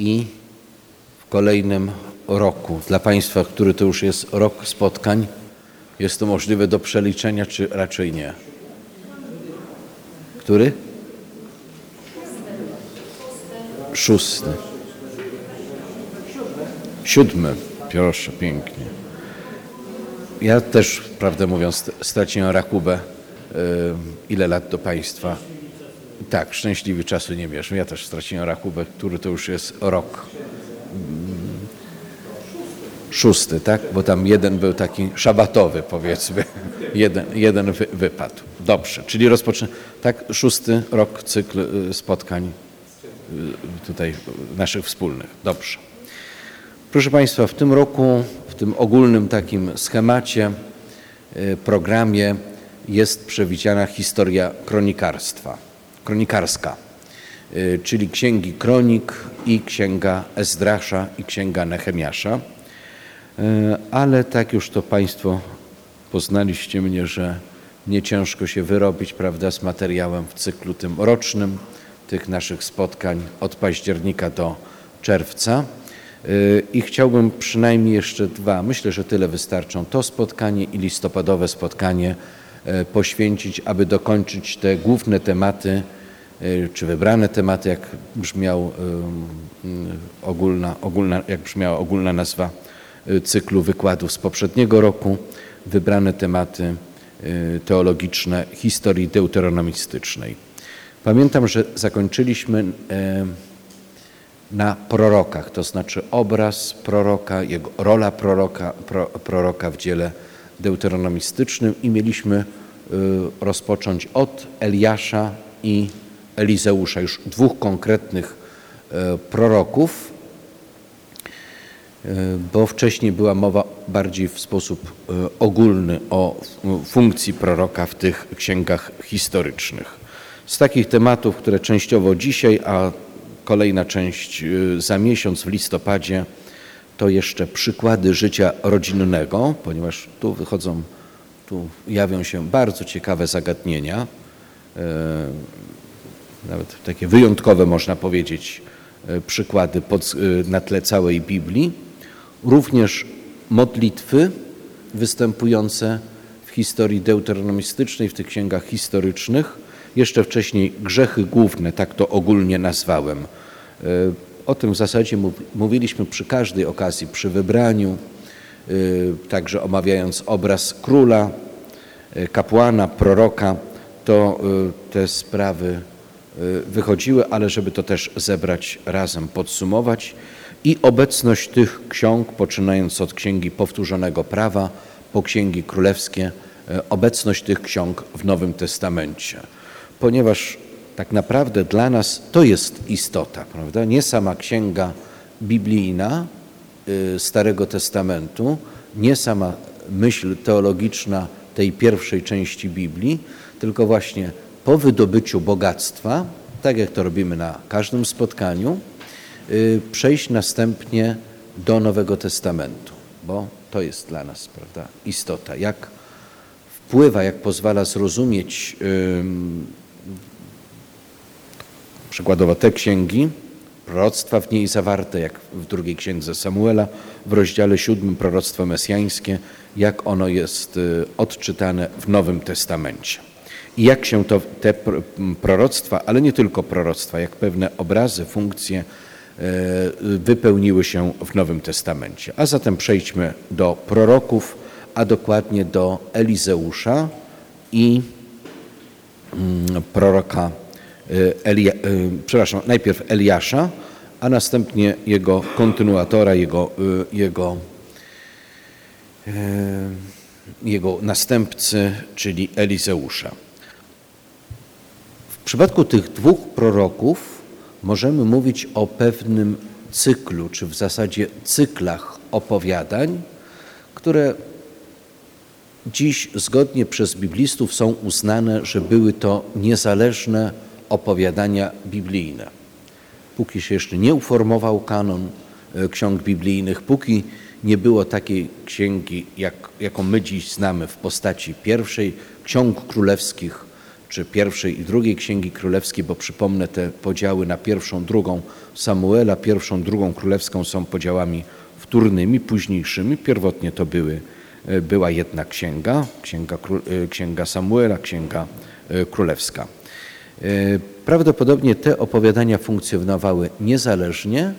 i w kolejnym roku. Dla Państwa, który to już jest rok spotkań, jest to możliwe do przeliczenia, czy raczej nie? Który? Szósty. Siódmy. Proszę, pięknie. Ja też, prawdę mówiąc, straciłem rachubę. y, Ile lat do Państwa? Tak, szczęśliwy czasu nie mierzę. Ja też straciłem rachubę, który to już jest rok. Mm, Szósty, tak? Bo tam jeden był taki szabatowy, powiedzmy. Jeden, jeden wy, wypadł. Dobrze, czyli rozpoczynamy. Tak, szósty rok cykl y, spotkań y, tutaj naszych wspólnych. Dobrze. Proszę Państwa, w tym roku, w tym ogólnym takim schemacie, y, programie jest przewidziana historia kronikarstwa, kronikarska, y, czyli księgi Kronik i księga Ezdrasza i księga Nehemiasza. Y, Ale tak już to Państwo poznaliście mnie, że nie ciężko się wyrobić, prawda, z materiałem w cyklu tym rocznym tych naszych spotkań od października do czerwca. Y, I chciałbym przynajmniej jeszcze dwa, myślę, że tyle wystarczą, to spotkanie i listopadowe spotkanie poświęcić, aby dokończyć te główne tematy, czy wybrane tematy, jak brzmiał y, y, ogólna, ogólna, jak brzmiała ogólna nazwa y, cyklu wykładów z poprzedniego roku, wybrane tematy y, teologiczne historii deuteronomistycznej. Pamiętam, że zakończyliśmy na prorokach, to znaczy obraz proroka, jego rola proroka, pro, proroka w dziele deuteronomistycznym i mieliśmy y, rozpocząć od Eliasza i Elizeusza, już dwóch konkretnych e, proroków, e, bo wcześniej była mowa bardziej w sposób e, ogólny o funkcji proroka w tych księgach historycznych. Z takich tematów, które częściowo dzisiaj, a kolejna część za miesiąc w listopadzie, to jeszcze przykłady życia rodzinnego, ponieważ tu wychodzą, tu jawią się bardzo ciekawe zagadnienia, nawet takie wyjątkowe można powiedzieć e, przykłady pod, e, na tle całej Biblii. Również modlitwy występujące w historii deuteronomistycznej, w tych księgach historycznych. Jeszcze wcześniej grzechy główne, tak to ogólnie nazwałem. E, O tym w zasadzie mów- mówiliśmy przy każdej okazji, przy wybraniu, także omawiając obraz króla, kapłana, proroka, to te sprawy wychodziły, ale żeby to też zebrać razem, podsumować i obecność tych ksiąg, poczynając od Księgi Powtórzonego Prawa po Księgi Królewskie, e, obecność tych ksiąg w Nowym Testamencie. Ponieważ tak naprawdę dla nas to jest istota, prawda? Nie sama księga biblijna y, Starego Testamentu, nie sama myśl teologiczna tej pierwszej części Biblii, tylko właśnie po wydobyciu bogactwa, tak jak to robimy na każdym spotkaniu, y, przejść następnie do Nowego Testamentu, bo to jest dla nas prawda, istota. Jak wpływa, jak pozwala zrozumieć przykładowo te księgi, proroctwa w niej zawarte, jak w drugiej księdze Samuela, w rozdziale siódmym proroctwo mesjańskie, jak ono jest y, odczytane w Nowym Testamencie. I jak się to, te proroctwa, ale nie tylko proroctwa, jak pewne obrazy, funkcje e, wypełniły się w Nowym Testamencie. A zatem przejdźmy do proroków, a dokładnie do Elizeusza i mm, proroka y, Elia, y, przepraszam, najpierw Eliasza, a następnie jego kontynuatora, jego, jego, jego następcy, czyli Elizeusza. Przypadku tych dwóch proroków możemy mówić o pewnym cyklu, czy w zasadzie cyklach opowiadań, które dziś zgodnie przez biblistów są uznane, że były to niezależne opowiadania biblijne. Póki się jeszcze nie uformował kanon e, ksiąg biblijnych, póki nie było takiej księgi, jak, jaką my dziś znamy w postaci pierwszej ksiąg królewskich, czy pierwszej i drugiej Księgi Królewskiej, bo przypomnę te podziały na pierwszą, drugą Samuela, pierwszą, drugą Królewską są podziałami wtórnymi, późniejszymi. Pierwotnie to były, e, była jedna księga, księga, e, księga Samuela, księga e, królewska. Prawdopodobnie te opowiadania funkcjonowały niezależnie,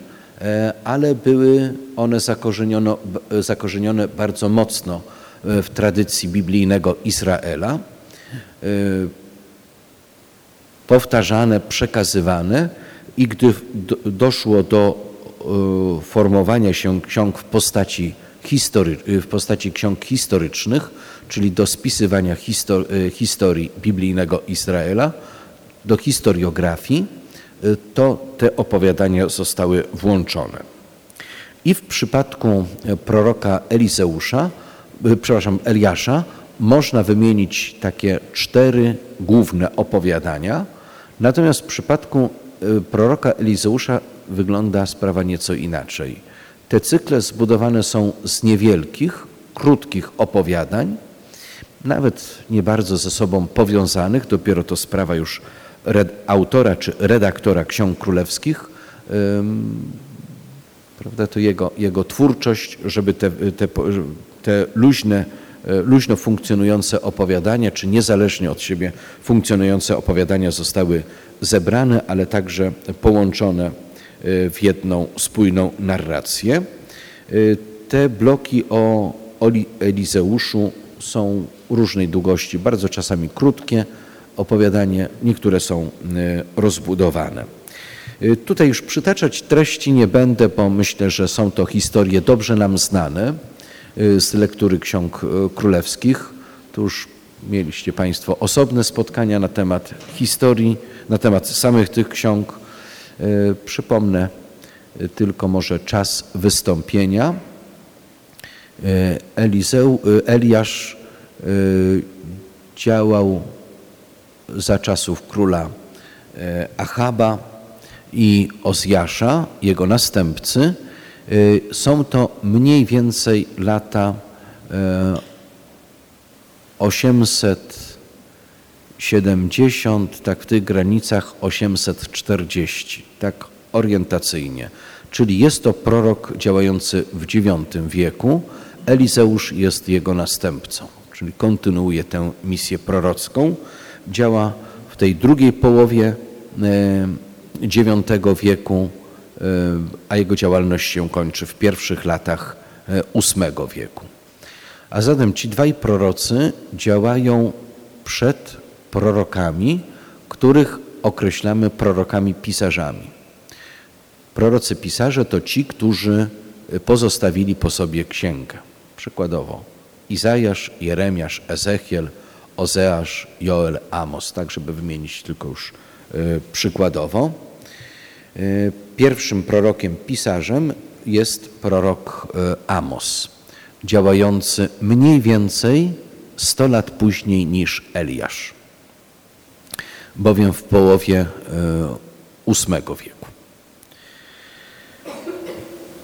ale były one zakorzenione, zakorzenione bardzo mocno w tradycji biblijnego Izraela powtarzane, przekazywane i gdy doszło do e, formowania się ksiąg w postaci, history, w postaci ksiąg historycznych, czyli do spisywania e, historii biblijnego Izraela, do historiografii, e, to te opowiadania zostały włączone. I w przypadku proroka Elizeusza, przepraszam, Eliasza, można wymienić takie cztery główne opowiadania, Natomiast w przypadku y, proroka Elizeusza wygląda sprawa nieco inaczej. Te cykle zbudowane są z niewielkich, krótkich opowiadań, nawet nie bardzo ze sobą powiązanych, dopiero to sprawa już autora czy redaktora ksiąg królewskich, prawda, to jego, jego twórczość, żeby te, te, te luźne luźno funkcjonujące opowiadania, czy niezależnie od siebie funkcjonujące opowiadania zostały zebrane, ale także połączone e, w jedną spójną narrację. E, te bloki o Elizeuszu są różnej długości, bardzo czasami krótkie opowiadanie, niektóre są rozbudowane. Tutaj już przytaczać treści nie będę, bo myślę, że są to historie dobrze nam znane. Y, z lektury ksiąg y, królewskich. Tu już mieliście Państwo osobne spotkania na temat historii, na temat samych tych ksiąg. Y, przypomnę tylko może czas wystąpienia. Elizeu, Eliasz działał za czasów króla Achaba i Ozjasza, jego następcy, są to mniej więcej lata 870, y, tak w tych granicach 840, tak orientacyjnie. Czyli jest to prorok działający w IX wieku. Elizeusz jest jego następcą, czyli kontynuuje tę misję prorocką. Działa w tej drugiej połowie IX y, wieku a jego działalność się kończy w pierwszych latach VIII e, wieku. A zatem ci dwaj prorocy działają przed prorokami, których określamy prorokami pisarzami. Prorocy pisarze to ci, którzy pozostawili po sobie księgę. Przykładowo Izajasz, Jeremiasz, Ezechiel, Ozeasz, Joel, Amos, tak żeby wymienić tylko już e, przykładowo. E, pierwszym prorokiem pisarzem jest prorok e, Amos, działający mniej więcej 100 lat później niż Eliasz, bowiem w połowie VIII e, wieku.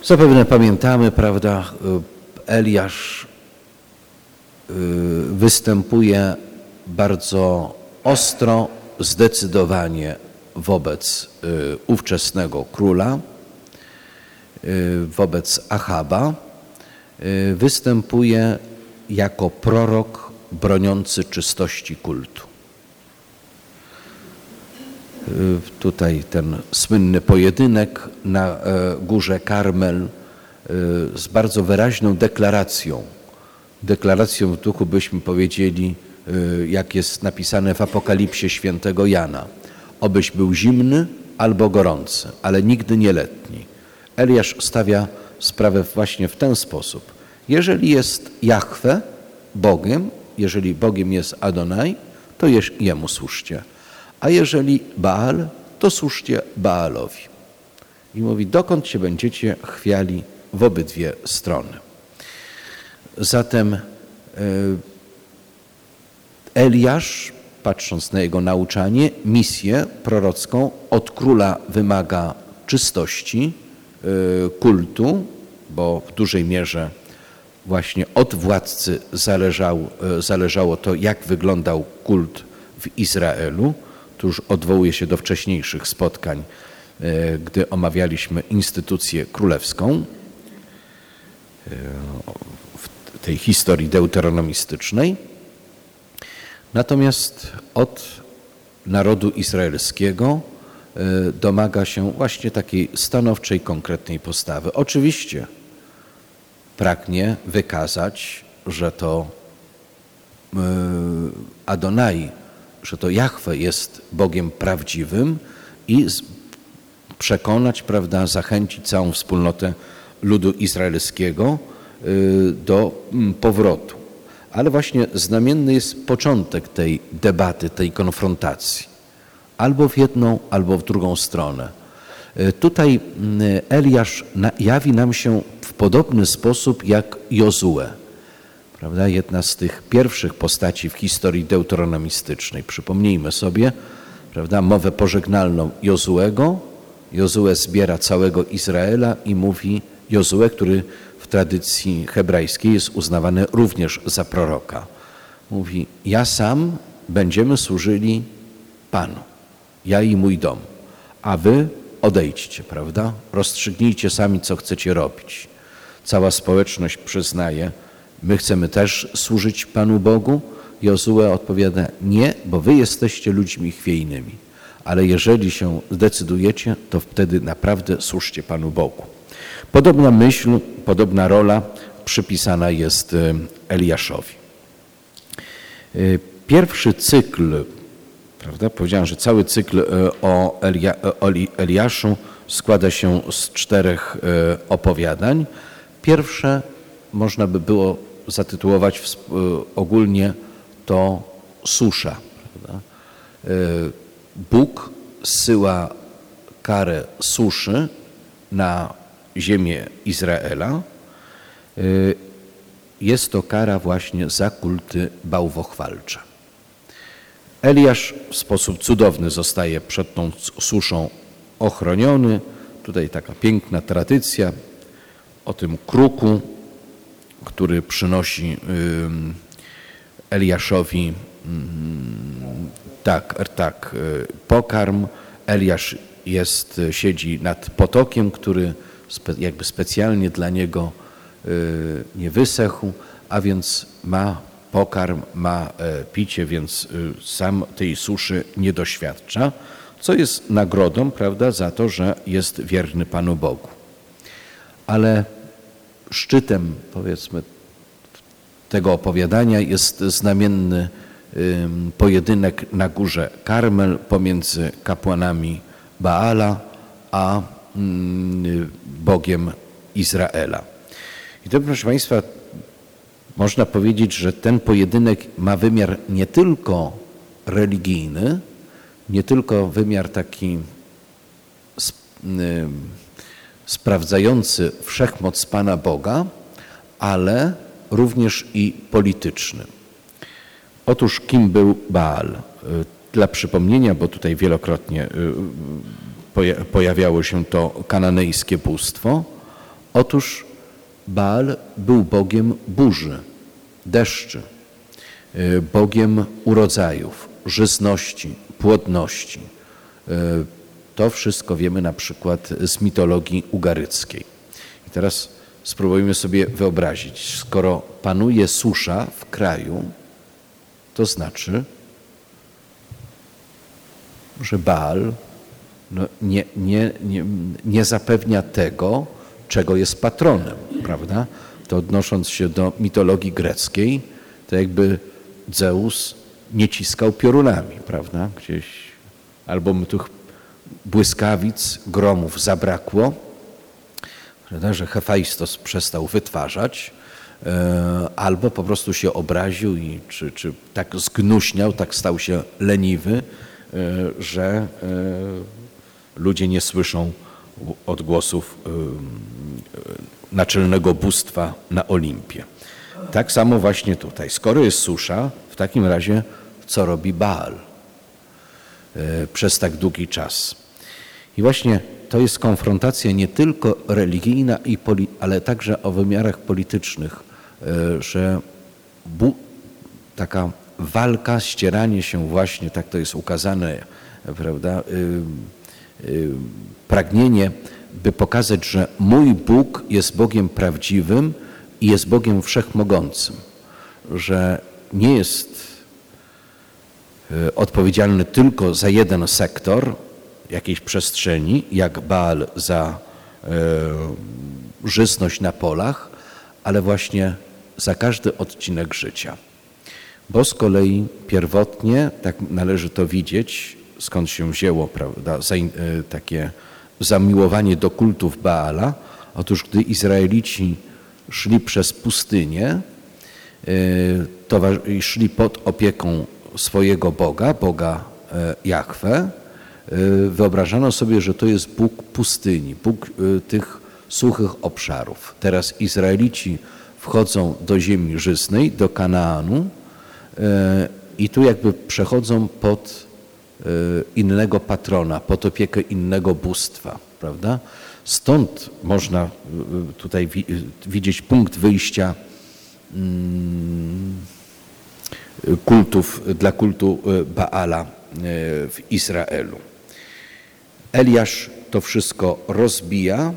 Zapewne pamiętamy, prawda, Eliasz występuje bardzo ostro, zdecydowanie wobec y, ówczesnego króla, y, wobec Achaba, y, występuje jako prorok broniący czystości kultu. Tutaj ten słynny pojedynek na e, górze Karmel z bardzo wyraźną deklaracją. Deklaracją w duchu byśmy powiedzieli, jak jest napisane w Apokalipsie świętego Jana obyś był zimny albo gorący, ale nigdy nie letni. Eliasz stawia sprawę właśnie w ten sposób. Jeżeli jest Jahwe Bogiem, jeżeli Bogiem jest Adonai, to jemu służcie. A jeżeli Baal, to służcie Baalowi. I mówi, dokąd się będziecie chwiali w obydwie strony. Zatem e, Eliasz patrząc na jego nauczanie, misję prorocką od króla wymaga czystości, y, kultu, bo w dużej mierze właśnie od władcy zależało, y, zależało to, jak wyglądał kult w Izraelu. Tu już odwołuję się do wcześniejszych spotkań, e, gdy omawialiśmy instytucję królewską w tej historii deuteronomistycznej. Natomiast od narodu izraelskiego e, domaga się właśnie takiej stanowczej, konkretnej postawy. Oczywiście pragnie wykazać, że to Adonai że to Jahwe jest Bogiem prawdziwym i przekonać, prawda, zachęcić całą wspólnotę ludu izraelskiego y, do mm, powrotu. Ale właśnie znamienny jest początek tej debaty, tej konfrontacji. Albo w jedną, albo w drugą stronę. Y, tutaj mm, Eliasz jawi nam się w podobny sposób jak Jozue prawda? Jedna z tych pierwszych postaci w historii deuteronomistycznej. Przypomnijmy sobie, prawda, mowę pożegnalną Jozuego. Jozue zbiera całego Izraela i mówi Jozue, który tradycji hebrajskiej jest uznawany również za proroka. Mówi, ja sam będziemy służyli Panu, ja i mój dom, a wy odejdźcie, prawda? Rozstrzygnijcie sami, co chcecie robić. Cała społeczność przyznaje, My chcemy też służyć Panu Bogu. Jozue odpowiada, nie, bo wy jesteście ludźmi chwiejnymi, ale jeżeli się zdecydujecie, to wtedy naprawdę służcie Panu Bogu. Podobna myśl, podobna rola przypisana jest e, Eliaszowi. E, pierwszy cykl, prawda, powiedziałem, że cały cykl e, o, Elia, o Eliaszu składa się z czterech opowiadań. Pierwsze można by było zatytułować ogólnie to susza. Prawda? Bóg zsyła karę suszy na ziemię Izraela. E, jest to kara właśnie za kulty bałwochwalcze. Eliasz w sposób cudowny zostaje przed tą suszą ochroniony. Tutaj taka piękna tradycja o tym kruku, który przynosi Eliaszowi tak, tak, y, pokarm. Eliasz jest, siedzi nad potokiem, który jakby specjalnie dla niego y, nie wysechł, a więc ma pokarm, ma e, picie, więc y, sam tej suszy nie doświadcza, co jest nagrodą, prawda, za to, że jest wierny Panu Bogu. Ale szczytem, powiedzmy, tego opowiadania jest znamienny pojedynek na górze Karmel pomiędzy kapłanami Baala a Bogiem Izraela. I to, proszę Państwa, można powiedzieć, że ten pojedynek ma wymiar nie tylko religijny, nie tylko wymiar taki sprawdzający wszechmoc Pana Boga, ale również i polityczny. Otóż kim był Baal? Dla przypomnienia, bo tutaj wielokrotnie y, pojawiało się to kananejskie bóstwo, otóż Baal był bogiem burzy, deszczy, y, bogiem urodzajów, żyzności, płodności. Y, to wszystko wiemy na przykład z mitologii ugaryckiej. I teraz spróbujmy sobie wyobrazić, skoro panuje susza w kraju, to znaczy, że Baal nie, nie, nie, nie zapewnia tego, czego jest patronem, prawda? To odnosząc się do mitologii greckiej, to jakby Zeus nie ciskał piorunami, prawda? Gdzieś albo tu błyskawic, gromów zabrakło, że Hefajstos przestał wytwarzać, e, albo po prostu się obraził i czy, czy tak zgnuśniał, tak stał się leniwy, e, że e, ludzie nie słyszą odgłosów naczelnego bóstwa na Olimpie. Tak samo właśnie tutaj. Skoro jest susza, w takim razie co robi Baal przez tak długi czas? I właśnie to jest konfrontacja nie tylko religijna, ale także o wymiarach politycznych, e, że taka walka, ścieranie się właśnie, tak to jest ukazane, prawda, pragnienie, by pokazać, że mój Bóg jest Bogiem prawdziwym i jest Bogiem wszechmogącym, że nie jest y, odpowiedzialny tylko za jeden sektor jakiejś przestrzeni, jak Baal za żysność na polach, ale właśnie za każdy odcinek życia. Bo z kolei pierwotnie, tak należy to widzieć, skąd się wzięło prawda, e, takie zamiłowanie do kultów Baala. Otóż gdy Izraelici szli przez pustynię e, i szli pod opieką swojego Boga, Boga e, Jahwe, wyobrażano sobie, że to jest Bóg pustyni, Bóg tych suchych obszarów. Teraz Izraelici wchodzą do ziemi żyznej, do Kanaanu e, i tu jakby przechodzą pod e, innego patrona, pod opiekę innego bóstwa, prawda? Stąd można e, tutaj widzieć punkt wyjścia mm, kultów, dla kultu Baala w Izraelu. Eliasz to wszystko rozbija,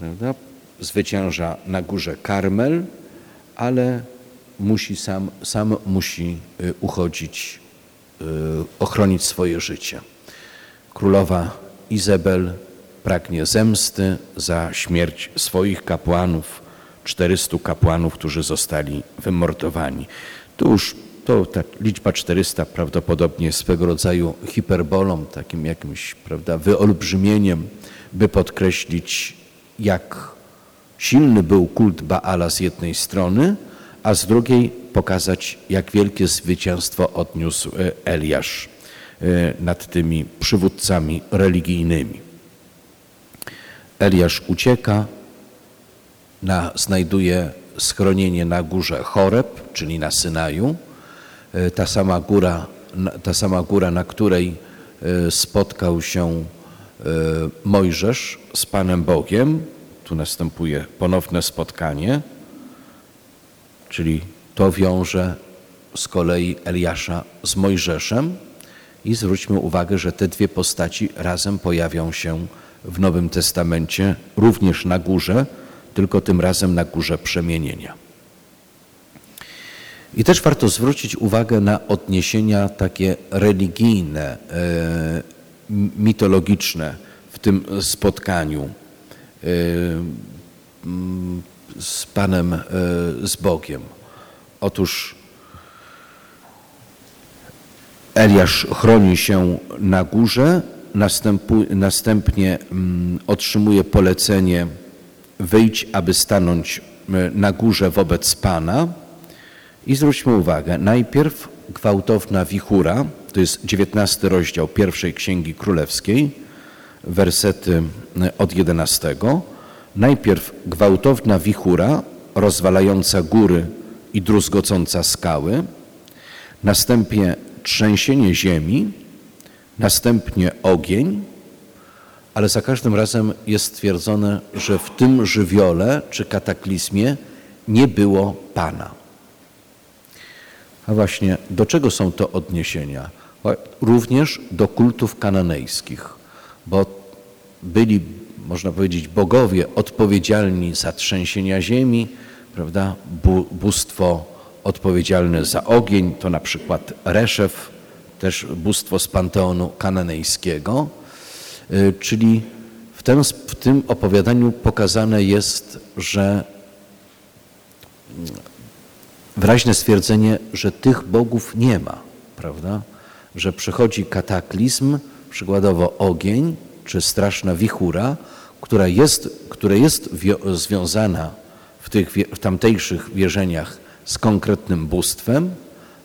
prawda? zwycięża na górze Karmel, ale musi sam, sam musi y, uchodzić, y, ochronić swoje życie. Królowa Izabel pragnie zemsty za śmierć swoich kapłanów, 400 kapłanów, którzy zostali wymordowani. Tu już to ta liczba 400 prawdopodobnie jest swego rodzaju hiperbolą, takim jakimś prawda, wyolbrzymieniem, by podkreślić, jak silny był kult Baala z jednej strony, a z drugiej pokazać, jak wielkie zwycięstwo odniósł e, Eliasz e, nad tymi przywódcami religijnymi. Eliasz ucieka, na, znajduje schronienie na górze Choreb, czyli na Synaju. E, ta sama góra, ta sama góra na której spotkał się Mojżesz z Panem Bogiem. Tu następuje ponowne spotkanie, czyli to wiąże z kolei Eliasza z Mojżeszem i zwróćmy uwagę, że te dwie postaci razem pojawią się w Nowym Testamencie również na górze, tylko tym razem na górze przemienienia. I też warto zwrócić uwagę na odniesienia takie religijne, e, mitologiczne w tym spotkaniu e, z Panem, e, z Bogiem. Otóż Eliasz chroni się na górze, następnie mm, otrzymuje polecenie wyjść, aby stanąć na górze wobec Pana. I zwróćmy uwagę, najpierw gwałtowna wichura, to jest dziewiętnasty rozdział pierwszej Księgi Królewskiej, wersety od 11. Najpierw gwałtowna wichura rozwalająca góry i druzgocąca skały, następnie trzęsienie ziemi, następnie ogień, ale za każdym razem jest stwierdzone, że w tym żywiole czy kataklizmie nie było Pana. A właśnie do czego są to odniesienia? Również do kultów kananejskich, bo byli, można powiedzieć, bogowie odpowiedzialni za trzęsienia ziemi, prawda? Bóstwo odpowiedzialne za ogień to na przykład Reszew, też bóstwo z panteonu kananejskiego, y, czyli w, ten, w tym opowiadaniu pokazane jest, że wyraźne stwierdzenie, że tych bogów nie ma, prawda? Że przychodzi kataklizm, przykładowo ogień, czy straszna wichura, która jest, która jest związana w, tych, w tamtejszych wierzeniach z konkretnym bóstwem,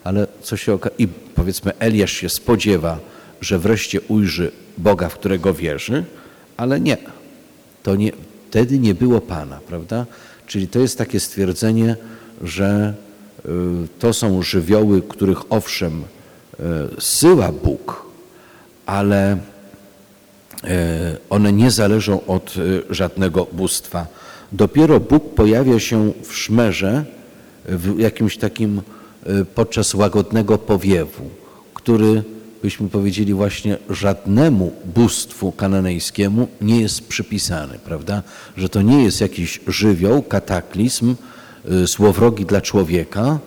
ale co się okaże, i powiedzmy Eliasz się spodziewa, że wreszcie ujrzy Boga, w którego wierzy, ale nie. To nie, wtedy nie było Pana, prawda? Czyli to jest takie stwierdzenie, że y, to są żywioły, których owszem y, zsyła Bóg, ale one nie zależą od e, żadnego bóstwa. Dopiero Bóg pojawia się w szmerze, w jakimś takim y, podczas łagodnego powiewu, który, byśmy powiedzieli, właśnie żadnemu bóstwu kananejskiemu nie jest przypisany, prawda? Że to nie jest jakiś żywioł, kataklizm, złowrogi dla człowieka,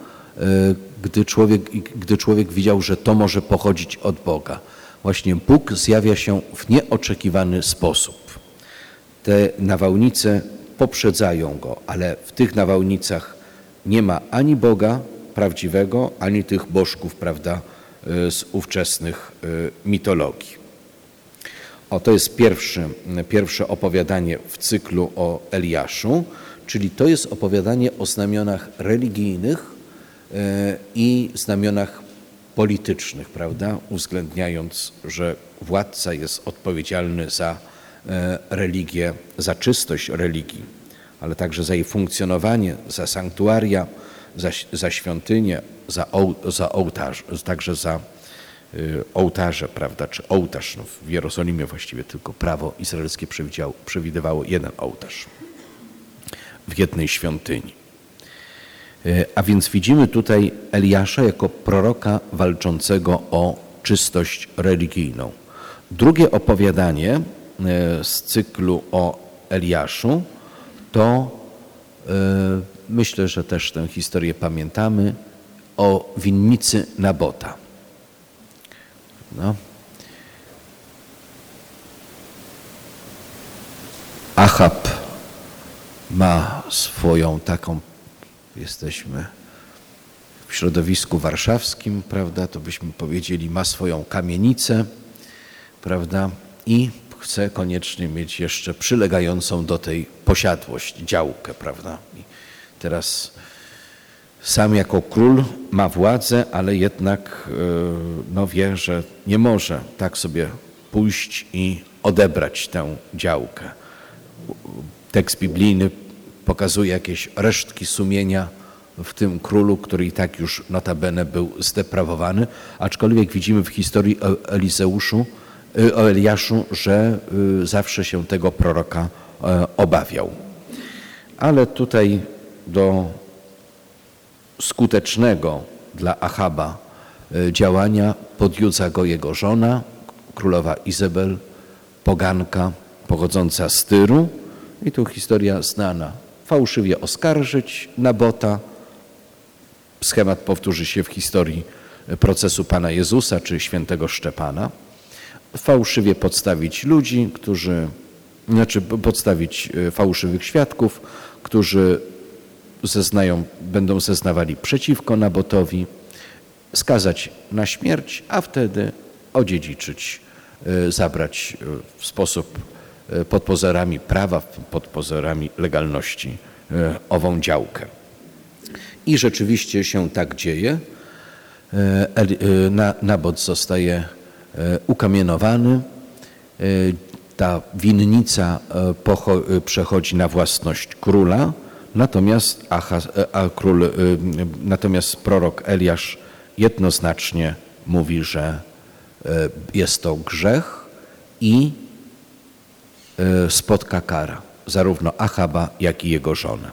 gdy człowiek, gdy człowiek widział, że to może pochodzić od Boga. Właśnie Bóg zjawia się w nieoczekiwany sposób. Te nawałnice poprzedzają go, ale w tych nawałnicach nie ma ani Boga prawdziwego, ani tych bożków, prawda, y, z ówczesnych y, mitologii. O, to jest pierwszy, pierwsze opowiadanie w cyklu o Eliaszu, czyli to jest opowiadanie o znamionach religijnych y, i znamionach politycznych, prawda, uwzględniając, że władca jest odpowiedzialny za E, religię, za czystość religii, ale także za jej funkcjonowanie, za sanktuaria, za, za świątynię, za, za ołtarz, także za y, ołtarze, prawda, czy ołtarz. No w Jerozolimie właściwie tylko prawo izraelskie przewidywało jeden ołtarz w jednej świątyni. E, a więc widzimy tutaj Eliasza jako proroka walczącego o czystość religijną. Drugie opowiadanie E, z cyklu o Eliaszu, to e, myślę, że też tę historię pamiętamy, o winnicy Nabota. No. Achab ma swoją taką, jesteśmy w środowisku warszawskim, prawda, to byśmy powiedzieli, ma swoją kamienicę, prawda, i chce koniecznie mieć jeszcze przylegającą do tej posiadłość, działkę, prawda? I teraz sam jako król ma władzę, ale jednak e, no, wie, że nie może tak sobie pójść i odebrać tę działkę. Tekst biblijny pokazuje jakieś resztki sumienia w tym królu, który i tak już notabene był zdeprawowany, aczkolwiek widzimy w historii Elizeuszu, Y, o Eliaszu, że y, zawsze się tego proroka e, obawiał. Ale tutaj do skutecznego dla Achaba e, działania podjudza go jego żona, królowa Izabel, poganka pochodząca z Tyru. I tu historia znana. Fałszywie oskarżyć Nabota. Schemat powtórzy się w historii procesu Pana Jezusa czy świętego Szczepana fałszywie podstawić ludzi, którzy, znaczy podstawić e, fałszywych świadków, którzy zeznają, będą zeznawali przeciwko Nabotowi, skazać na śmierć, a wtedy odziedziczyć, e, zabrać e, w sposób pod pozorami prawa, pod pozorami legalności ową działkę. I rzeczywiście się tak dzieje. Nabot zostaje E, ukamienowany. E, ta winnica e, przechodzi na własność króla, natomiast, a król, natomiast prorok Eliasz jednoznacznie mówi, że jest to grzech i spotka kara zarówno Achaba, jak i jego żonę.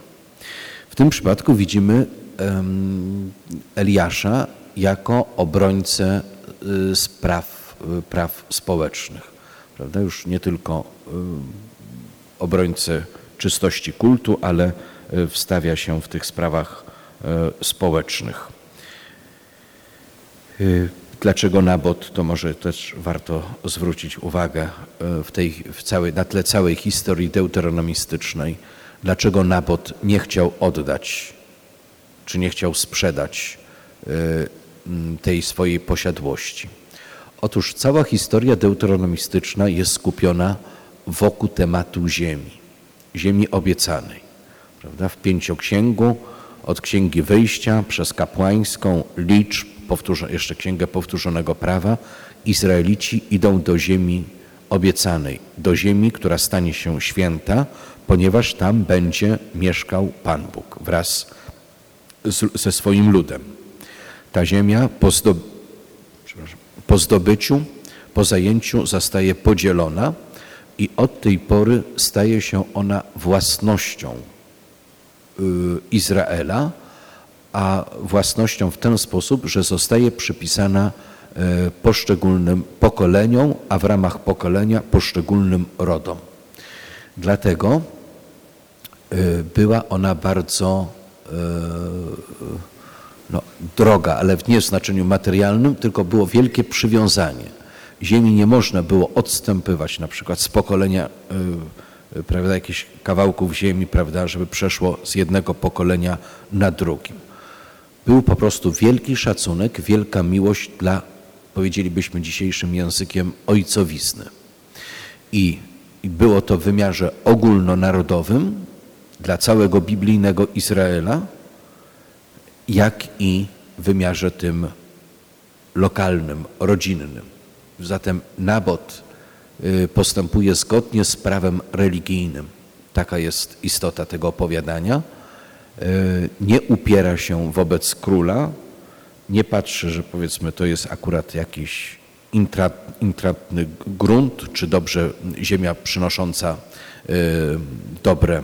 W tym przypadku widzimy Eliasza jako obrońcę spraw Y, praw społecznych. Prawda? Już nie tylko y, obrońcy czystości kultu, ale y, wstawia się w tych sprawach społecznych. Dlaczego Nabot, to może też warto zwrócić uwagę w tej, w całej, na tle całej historii deuteronomistycznej, dlaczego Nabot nie chciał oddać, czy nie chciał sprzedać tej swojej posiadłości. Otóż cała historia deuteronomistyczna jest skupiona wokół tematu ziemi, ziemi obiecanej. Prawda? W pięcioksięgu, od księgi wyjścia przez kapłańską, liczb, jeszcze księgę powtórzonego prawa, Izraelici idą do ziemi obiecanej, do ziemi, która stanie się święta, ponieważ tam będzie mieszkał Pan Bóg wraz z, ze swoim ludem. Ta ziemia po, zdob... Po zdobyciu, po zajęciu zostaje podzielona i od tej pory staje się ona własnością y, Izraela, a własnością w ten sposób, że zostaje przypisana e, poszczególnym pokoleniom, a w ramach pokolenia poszczególnym rodom. Dlatego e, była ona bardzo e, no, droga, ale nie w znaczeniu materialnym, tylko było wielkie przywiązanie. Ziemi nie można było odstępywać na przykład z pokolenia prawda, jakichś kawałków ziemi, prawda, żeby przeszło z jednego pokolenia na drugim. Był po prostu wielki szacunek, wielka miłość dla, powiedzielibyśmy dzisiejszym językiem, ojcowizny. I, było to w wymiarze ogólnonarodowym dla całego biblijnego Izraela, jak i w wymiarze tym lokalnym, rodzinnym. Zatem Nabot y, postępuje zgodnie z prawem religijnym. Taka jest istota tego opowiadania. Y, nie upiera się wobec króla, nie patrzy, że powiedzmy to jest akurat jakiś intratny grunt, czy dobrze ziemia przynosząca y, dobre,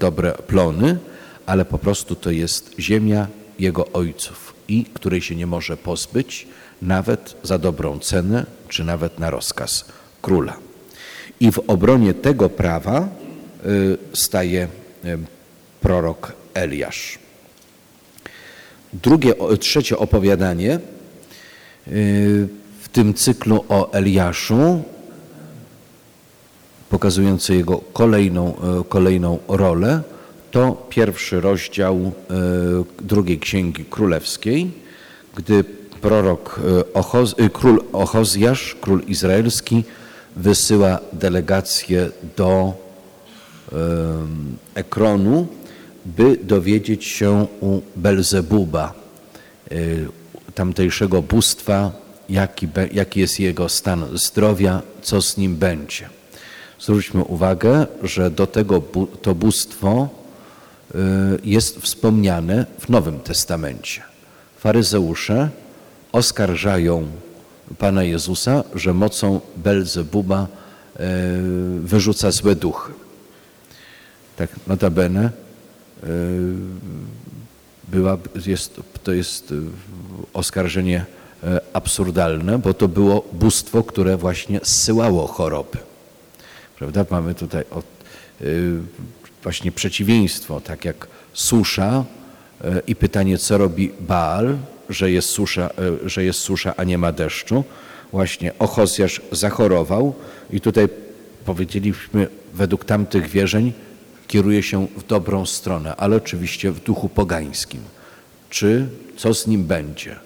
dobre plony, ale po prostu to jest ziemia jego ojców i której się nie może pozbyć nawet za dobrą cenę, czy nawet na rozkaz króla. I w obronie tego prawa staje prorok Eliasz. Drugie, trzecie opowiadanie y, w tym cyklu o Eliaszu, pokazujące jego kolejną, kolejną rolę, to pierwszy rozdział drugiej Księgi Królewskiej, gdy prorok Ochoz, król Ochozjasz, król izraelski, wysyła delegację do Ekronu, by dowiedzieć się u Belzebuba, tamtejszego bóstwa, jaki, jaki jest jego stan zdrowia, co z nim będzie. Zwróćmy uwagę, że do tego to bóstwo jest wspomniane w Nowym Testamencie. Faryzeusze oskarżają Pana Jezusa, że mocą Belzebuba wyrzuca złe duchy. Tak notabene była, jest, to jest oskarżenie absurdalne, bo to było bóstwo, które właśnie zsyłało choroby. Prawda? Mamy tutaj od, właśnie przeciwieństwo, tak jak susza i pytanie, co robi Baal, że jest susza, że jest susza a nie ma deszczu. Właśnie Ochosjasz zachorował i tutaj powiedzieliśmy, według tamtych wierzeń kieruje się w dobrą stronę, ale oczywiście w duchu pogańskim. Czy co z nim będzie?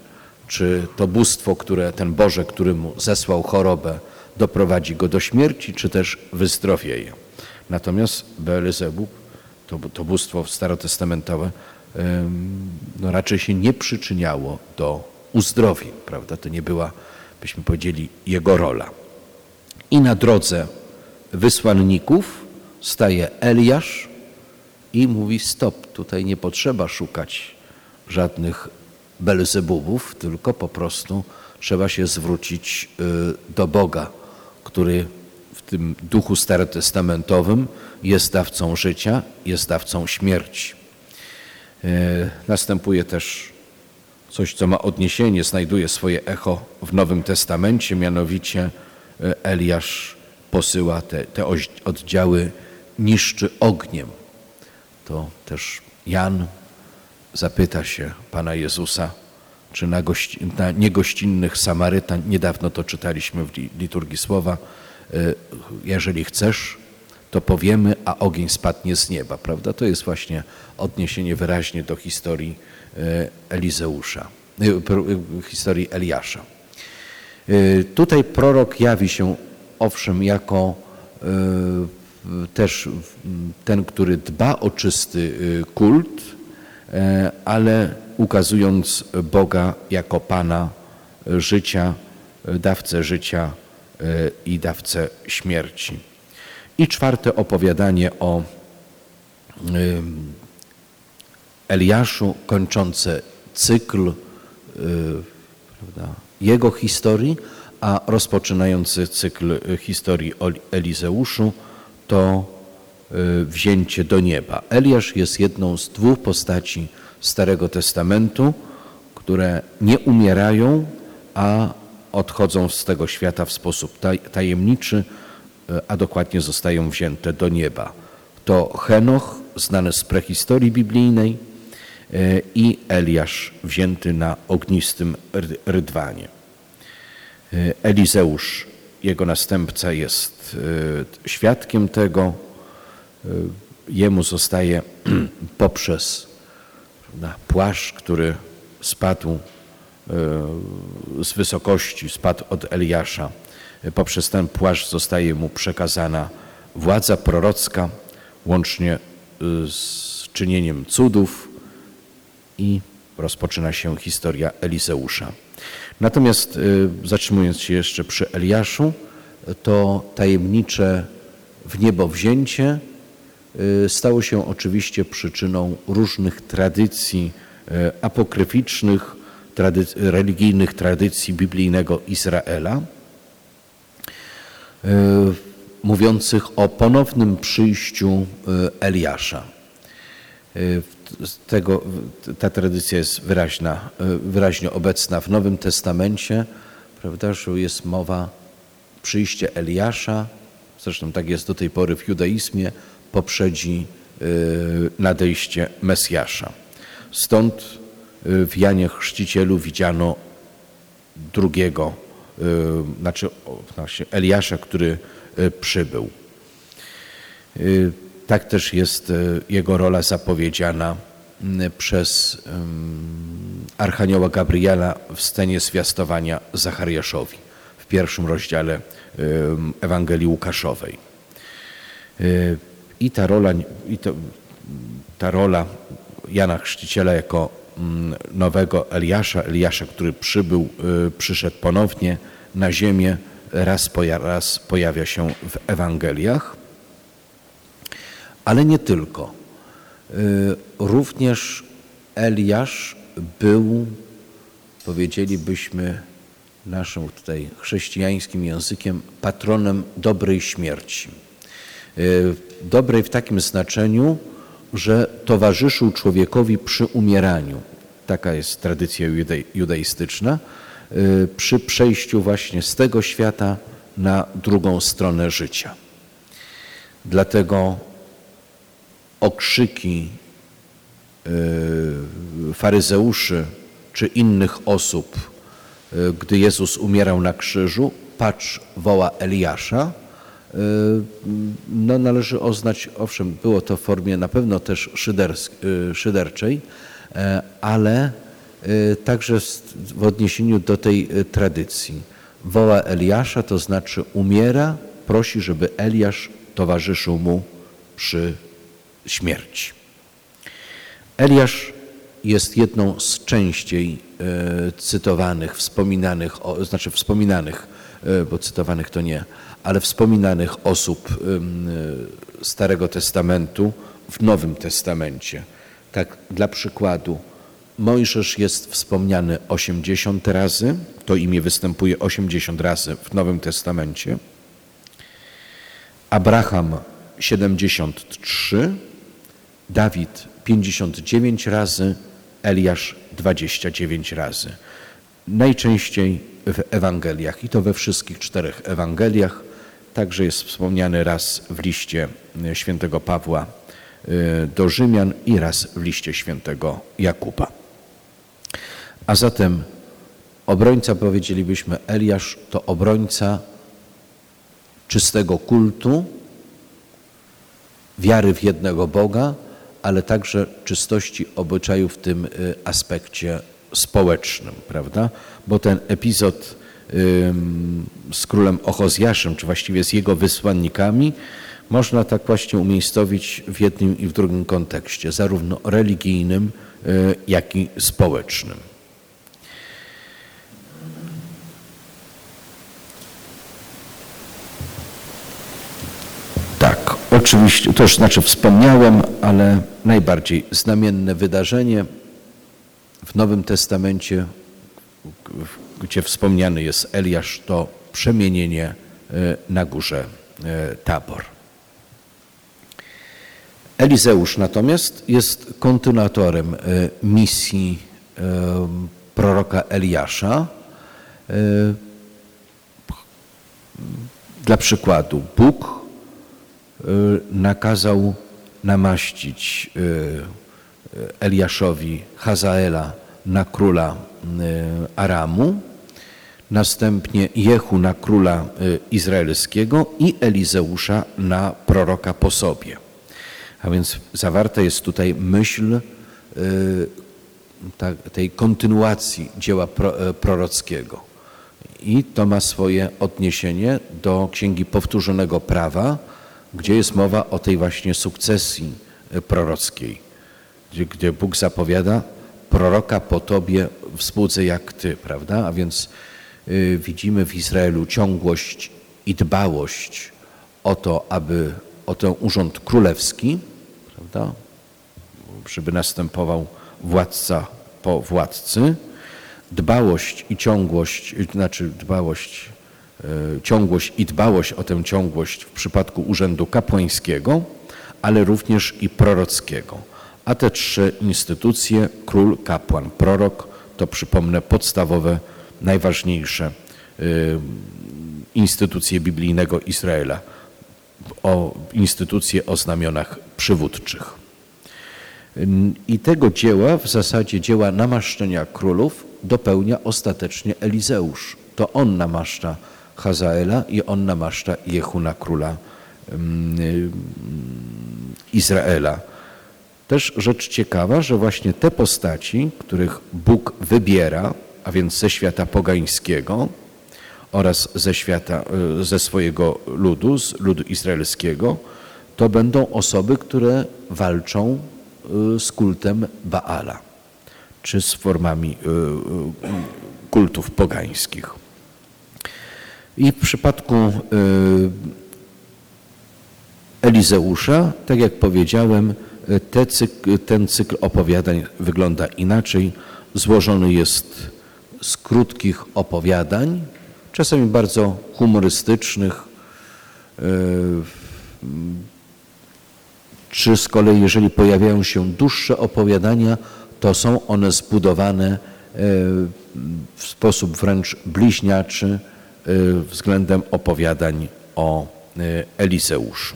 Czy to bóstwo, które ten Boże, który mu zesłał chorobę, doprowadzi go do śmierci, czy też wyzdrowieje? Natomiast Beelzebub, to, to bóstwo starotestamentowe, no raczej się nie przyczyniało do uzdrowień, prawda? To nie była, byśmy powiedzieli, jego rola. I na drodze wysłanników staje Eliasz i mówi stop, tutaj nie potrzeba szukać żadnych Belzebubów, tylko po prostu trzeba się zwrócić y, do Boga, który w tym duchu starotestamentowym jest dawcą życia, jest dawcą śmierci. E, następuje też coś, co ma odniesienie, znajduje swoje echo w Nowym Testamencie, mianowicie e, Eliasz posyła te, te oddziały, niszczy ogniem. To też Jan zapyta się Pana Jezusa, czy na, gości, na niegościnnych Samarytan, niedawno to czytaliśmy w liturgii słowa, e, jeżeli chcesz, to powiemy, a ogień spadnie z nieba, prawda? To jest właśnie odniesienie wyraźnie do historii e, Elizeusza, e, historii Eliasza. Tutaj prorok jawi się owszem jako też ten, który dba o czysty kult, ale ukazując Boga jako Pana życia, dawcę życia i dawcę śmierci. I czwarte opowiadanie o Eliaszu, kończące cykl jego historii, a rozpoczynający cykl historii Elizeuszu to wzięcie do nieba. Eliasz jest jedną z dwóch postaci Starego Testamentu, które nie umierają, a odchodzą z tego świata w sposób tajemniczy, a dokładnie zostają wzięte do nieba. To Henoch, znany z prehistorii biblijnej, i Eliasz wzięty na ognistym rydwanie. Elizeusz, jego następca, jest świadkiem tego. Jemu zostaje poprzez płaszcz, który spadł z wysokości, spadł od Eliasza. Poprzez ten płaszcz zostaje mu przekazana władza prorocka, łącznie z czynieniem cudów i rozpoczyna się historia Elizeusza. Natomiast zatrzymując się jeszcze przy Eliaszu, to tajemnicze w niebo wzięcie stało się oczywiście przyczyną różnych tradycji apokryficznych, tradycji, religijnych tradycji biblijnego Izraela, mówiących o ponownym przyjściu Eliasza. Tego, ta tradycja jest wyraźna, wyraźnie obecna w Nowym Testamencie, prawda, że jest mowa przyjście Eliasza, zresztą tak jest do tej pory w judaizmie, poprzedzi nadejście Mesjasza. Stąd w Janie Chrzcicielu widziano drugiego, znaczy Eliasza, który przybył. Tak też jest jego rola zapowiedziana przez Archanioła Gabriela w scenie zwiastowania Zachariaszowi w pierwszym rozdziale Ewangelii Łukaszowej. I ta rola, i to, ta rola Jana Chrzciciela jako nowego Eliasza, Eliasza, który przybył, przyszedł ponownie na ziemię, raz, raz pojawia się w Ewangeliach, ale nie tylko. Również Eliasz był, powiedzielibyśmy naszym tutaj chrześcijańskim językiem, patronem dobrej śmierci. Dobrej w takim znaczeniu, że towarzyszył człowiekowi przy umieraniu. Taka jest tradycja judaistyczna. Przy przejściu właśnie z tego świata na drugą stronę życia. Dlatego okrzyki faryzeuszy czy innych osób, gdy Jezus umierał na krzyżu, patrz, woła Eliasza, no, należy oznać, owszem, było to w formie na pewno też szyderczej, ale także w odniesieniu do tej tradycji. Woła Eliasza, to znaczy umiera, prosi, żeby Eliasz towarzyszył mu przy śmierci. Eliasz jest jedną z częściej cytowanych, wspominanych, znaczy wspominanych, bo cytowanych to nie, ale wspominanych osób Starego Testamentu w Nowym Testamencie. Tak dla przykładu, Mojżesz jest wspomniany 80 razy, to imię występuje 80 razy w Nowym Testamencie. Abraham 73, Dawid 59 razy, Eliasz 29 razy. Najczęściej w Ewangeliach i to we wszystkich czterech Ewangeliach. Także jest wspomniany raz w liście świętego Pawła do Rzymian i raz w liście świętego Jakuba. A zatem obrońca, powiedzielibyśmy, Eliasz to obrońca czystego kultu, wiary w jednego Boga, ale także czystości obyczaju w tym aspekcie społecznym, prawda? Bo ten epizod z królem Ochozjaszem, czy właściwie z jego wysłannikami, można tak właśnie umiejscowić w jednym i w drugim kontekście, zarówno religijnym, jak i społecznym. Tak, oczywiście, to już znaczy wspomniałem, ale najbardziej znamienne wydarzenie w Nowym Testamencie, gdzie wspomniany jest Eliasz, to przemienienie na górze Tabor. Elizeusz natomiast jest kontynuatorem e, misji e, proroka Eliasza. E, dla przykładu, Bóg nakazał namaścić Eliaszowi Hazaela na króla Aramu, następnie Jehu na króla izraelskiego i Elizeusza na proroka po sobie. A więc zawarta jest tutaj myśl y, tej kontynuacji dzieła y, prorockiego. I to ma swoje odniesienie do Księgi Powtórzonego Prawa, gdzie jest mowa o tej właśnie sukcesji y, prorockiej, gdzie, gdzie Bóg zapowiada proroka po tobie w spółce jak ty, prawda? A więc y, widzimy w Izraelu ciągłość i dbałość o to, aby o ten urząd królewski, prawda? żeby następował władca po władcy. Dbałość i ciągłość, znaczy dbałość, e, ciągłość i dbałość o tę ciągłość w przypadku urzędu kapłańskiego, ale również i prorockiego. A te trzy instytucje, król, kapłan, prorok, to przypomnę podstawowe, najważniejsze e, instytucje biblijnego Izraela o instytucje o znamionach przywódczych. I tego dzieła, w zasadzie dzieła namaszczenia królów, dopełnia ostatecznie Elizeusz. To on namaszcza Hazaela i on namaszcza Jehuna króla Izraela. Też rzecz ciekawa, że właśnie te postaci, których Bóg wybiera, a więc ze świata pogańskiego, oraz ze świata, e, ze swojego ludu, z ludu izraelskiego, to będą osoby, które walczą e, z kultem Baala, czy z formami kultów pogańskich. I w przypadku Elizeusza, tak jak powiedziałem, cykl, ten cykl opowiadań wygląda inaczej. Złożony jest z krótkich opowiadań, czasami bardzo humorystycznych, e, czy z kolei jeżeli pojawiają się dłuższe opowiadania, to są one zbudowane e, w sposób wręcz bliźniaczy względem opowiadań o Elizeuszu.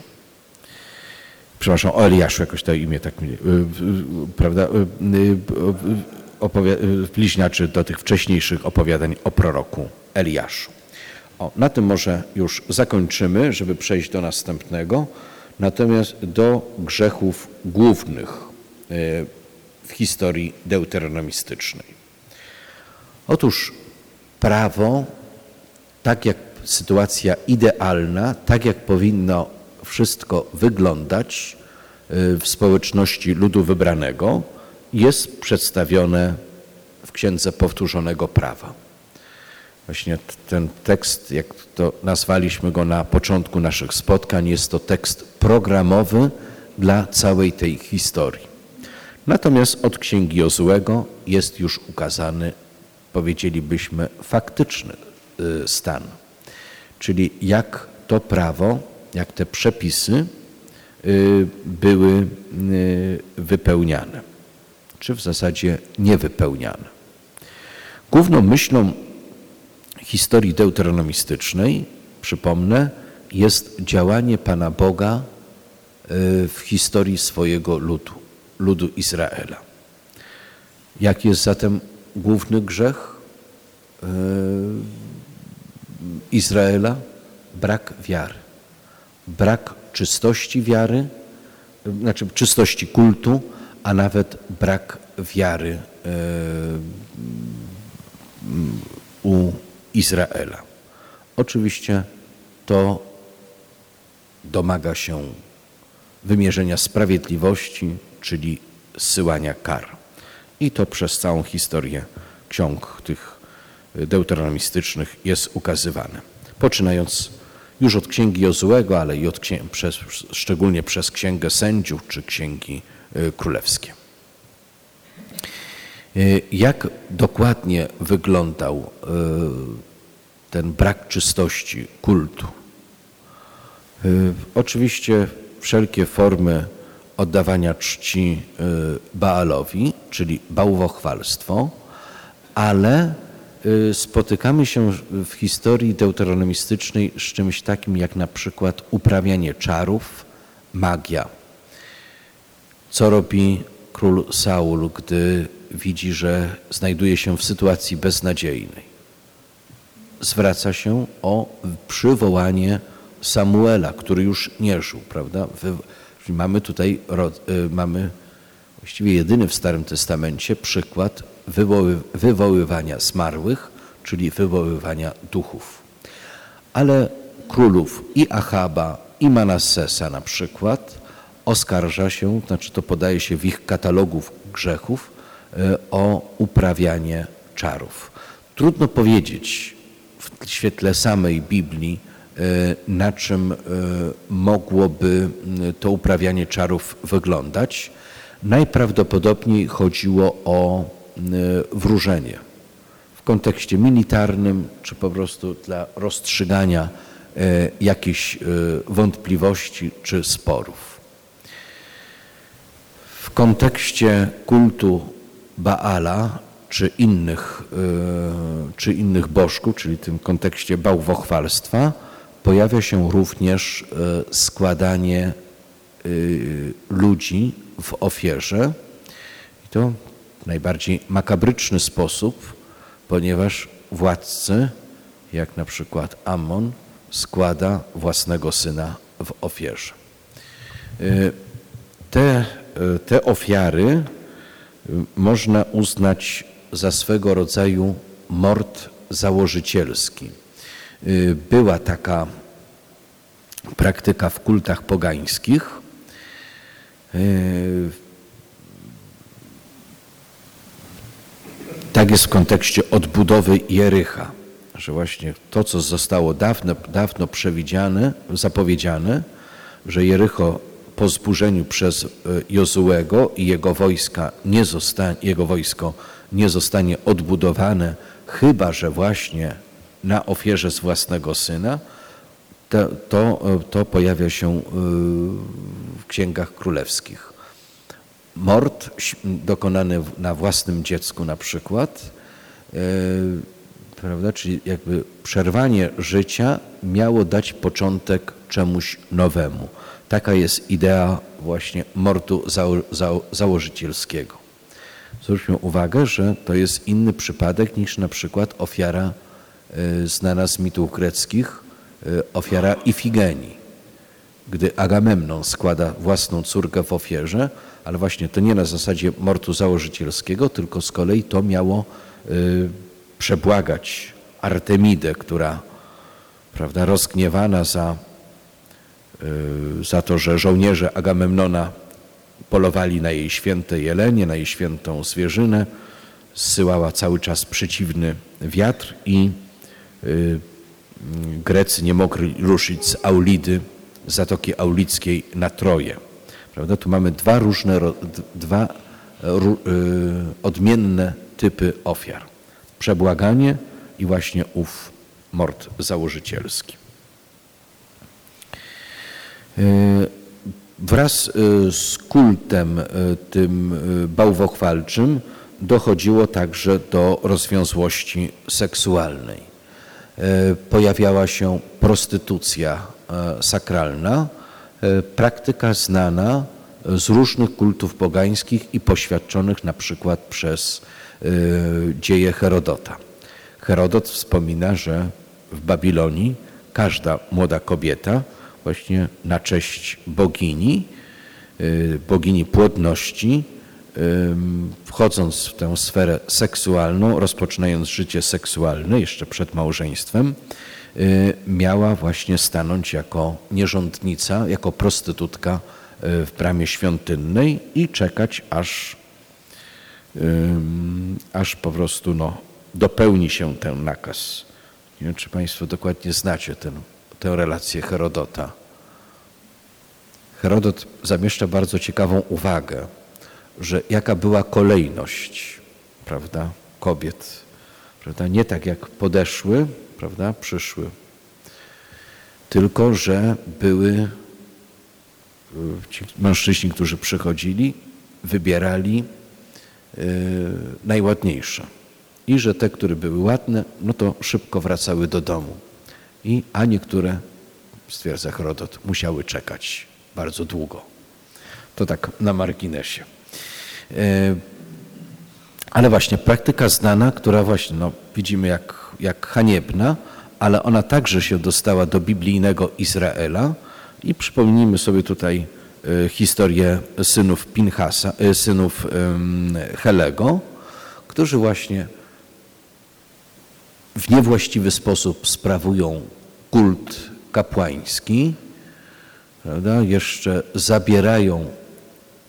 Przepraszam, o Eliaszu jakoś to imię tak mnie, prawda, bliźniaczy do tych wcześniejszych opowiadań o proroku Eliaszu. O, na tym może już zakończymy, żeby przejść do następnego. Natomiast do grzechów głównych w historii deuteronomistycznej. Otóż prawo, tak jak sytuacja idealna, tak jak powinno wszystko wyglądać e, w społeczności ludu wybranego, jest przedstawione w Księdze Powtórzonego Prawa. Właśnie ten tekst, jak to nazwaliśmy go na początku naszych spotkań, jest to tekst programowy dla całej tej historii. Natomiast od Księgi Jozłego jest już ukazany, powiedzielibyśmy, faktyczny y, stan. Czyli jak to prawo, jak te przepisy y, były y, wypełniane, czy w zasadzie niewypełniane. Główną myślą historii deuteronomistycznej, przypomnę, jest działanie Pana Boga w historii swojego ludu, ludu Izraela. Jaki jest zatem główny grzech Izraela? Brak wiary. Brak czystości wiary, znaczy czystości kultu, a nawet brak wiary e, u Izraela. Oczywiście to domaga się wymierzenia sprawiedliwości, czyli zsyłania kar. I to przez całą historię ksiąg tych deuteronomistycznych jest ukazywane. Poczynając już od Księgi Jozułego, ale i od przez, szczególnie przez Księgę Sędziów czy Księgi y, Królewskie. Y, jak dokładnie wyglądał y, ten brak czystości kultu? Oczywiście wszelkie formy oddawania czci Baalowi, czyli bałwochwalstwo, ale spotykamy się w historii deuteronomistycznej z czymś takim jak na przykład uprawianie czarów, magia. Co robi król Saul, gdy widzi, że znajduje się w sytuacji beznadziejnej? Zwraca się o przywołanie Samuela, który już nie żył, prawda? Mamy tutaj, y, mamy właściwie jedyny w Starym Testamencie przykład wywoły, wywoływania zmarłych, czyli wywoływania duchów. Ale królów i Achaba, i Manassesa na przykład oskarża się, znaczy to podaje się w ich katalogów grzechów y, o uprawianie czarów. Trudno powiedzieć w świetle samej Biblii, E, na czym e, mogłoby to uprawianie czarów wyglądać. Najprawdopodobniej chodziło o wróżenie w kontekście militarnym, czy po prostu dla rozstrzygania e, jakichś wątpliwości czy sporów. W kontekście kultu Baala czy innych, czy innych bożków, czyli w tym kontekście bałwochwalstwa, pojawia się również składanie ludzi w ofierze i to w najbardziej makabryczny sposób, ponieważ władcy, jak na przykład Ammon, składa własnego syna w ofierze. E, te, te ofiary można uznać za swego rodzaju mord założycielski Y, była taka praktyka w kultach pogańskich. Tak jest w kontekście odbudowy Jericha, że właśnie to, co zostało dawno, dawno przewidziane, zapowiedziane, że Jericho po zburzeniu przez y, Jozułego i jego wojska nie zostanie, jego wojsko nie zostanie odbudowane, chyba że właśnie na ofierze z własnego syna, to, to, to pojawia się y, w księgach królewskich. Mord dokonany na własnym dziecku na przykład, y, prawda, czyli jakby przerwanie życia miało dać początek czemuś nowemu. Taka jest idea właśnie mordu zało, zało, założycielskiego. Zwróćmy uwagę, że to jest inny przypadek niż na przykład ofiara E, znana z mitów greckich, e, ofiara Ifigenii. Gdy Agamemnon składa własną córkę w ofierze, ale właśnie to nie na zasadzie mortu założycielskiego, tylko z kolei to miało e, przebłagać Artemidę, która prawda, rozgniewana za, za to, że żołnierze Agamemnona polowali na jej święte jelenie, na jej świętą zwierzynę, zsyłała cały czas przeciwny wiatr i Y, Grecy nie mogli ruszyć z Aulidy, Zatoki Aulickiej na Troje. Prawda? Tu mamy dwa różne, dwa y, odmienne typy ofiar. Przebłaganie i właśnie ów mord założycielski. Y, wraz z kultem tym bałwochwalczym dochodziło także do rozwiązłości seksualnej. E, pojawiała się prostytucja e, sakralna, e, praktyka znana z różnych kultów pogańskich i poświadczonych na przykład przez dzieje Herodota. Herodot wspomina, że w Babilonii każda młoda kobieta właśnie na cześć bogini, bogini płodności, wchodząc w tę sferę seksualną, rozpoczynając życie seksualne jeszcze przed małżeństwem, miała właśnie stanąć jako nierządnica, jako prostytutka y, w bramie świątynnej i czekać, aż, aż po prostu no, dopełni się ten nakaz. Nie wiem, czy Państwo dokładnie znacie ten, tę relację Herodota. Herodot zamieszcza bardzo ciekawą uwagę że jaka była kolejność, prawda, kobiet, prawda, nie tak jak podeszły, prawda, przyszły, tylko że były ci mężczyźni, którzy przychodzili, wybierali najładniejsze. I że te, które były ładne, no to szybko wracały do domu. I, a niektóre, stwierdza Herodot, musiały czekać bardzo długo. To tak na marginesie. Ale właśnie praktyka znana, która właśnie no, widzimy jak, jak haniebna, ale ona także się dostała do biblijnego Izraela i przypomnijmy sobie tutaj e, historię synów Pinchasa, e, synów Helego, którzy właśnie w niewłaściwy sposób sprawują kult kapłański, prawda? jeszcze zabierają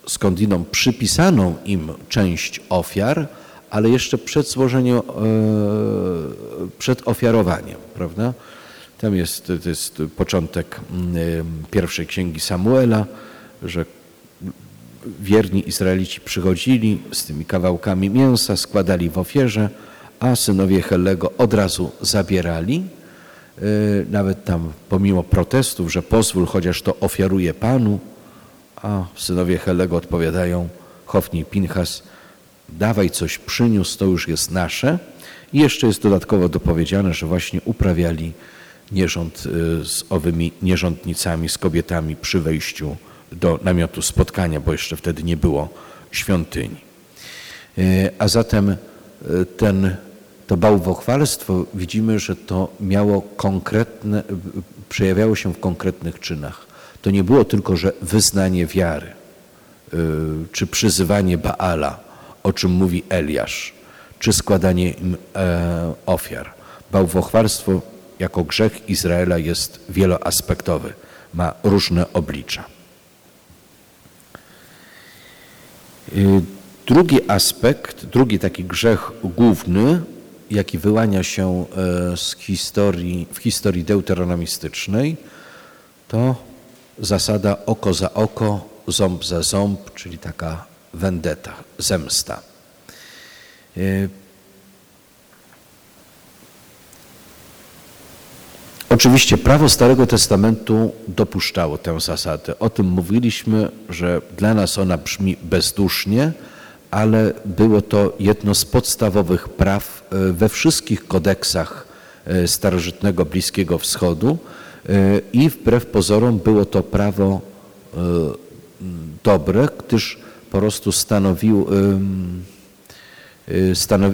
skądinąd przypisaną im część ofiar, ale jeszcze przed złożeniem, e, przed ofiarowaniem, prawda? Tam jest, to jest początek mm, pierwszej księgi Samuela, że wierni Izraelici przychodzili z tymi kawałkami mięsa, składali w ofierze, a synowie Hellego od razu zabierali. E, nawet tam pomimo protestów, że pozwól, chociaż to ofiaruje Panu, a synowie Helego odpowiadają, Hofni Pinchas, dawaj coś przyniósł, to już jest nasze. I jeszcze jest dodatkowo dopowiedziane, że właśnie uprawiali nierząd y, z owymi nierządnicami, z kobietami przy wejściu do namiotu spotkania, bo jeszcze wtedy nie było świątyni. Y, a zatem y, ten, to bałwochwalstwo widzimy, że to miało konkretne, przejawiało się w konkretnych czynach. To nie było tylko, że wyznanie wiary, czy przyzywanie Baala, o czym mówi Eliasz, czy składanie im e, ofiar. Bałwochwalstwo jako grzech Izraela jest wieloaspektowy, ma różne oblicza. Y, drugi aspekt, drugi taki grzech główny, jaki wyłania się e, z historii, w historii deuteronomistycznej, to zasada oko za oko, ząb za ząb, czyli taka vendetta, zemsta. E, oczywiście prawo Starego Testamentu dopuszczało tę zasadę. O tym mówiliśmy, że dla nas ona brzmi bezdusznie, ale było to jedno z podstawowych praw e, we wszystkich kodeksach e, starożytnego Bliskiego Wschodu i wbrew pozorom było to prawo dobre, gdyż po prostu stanowił,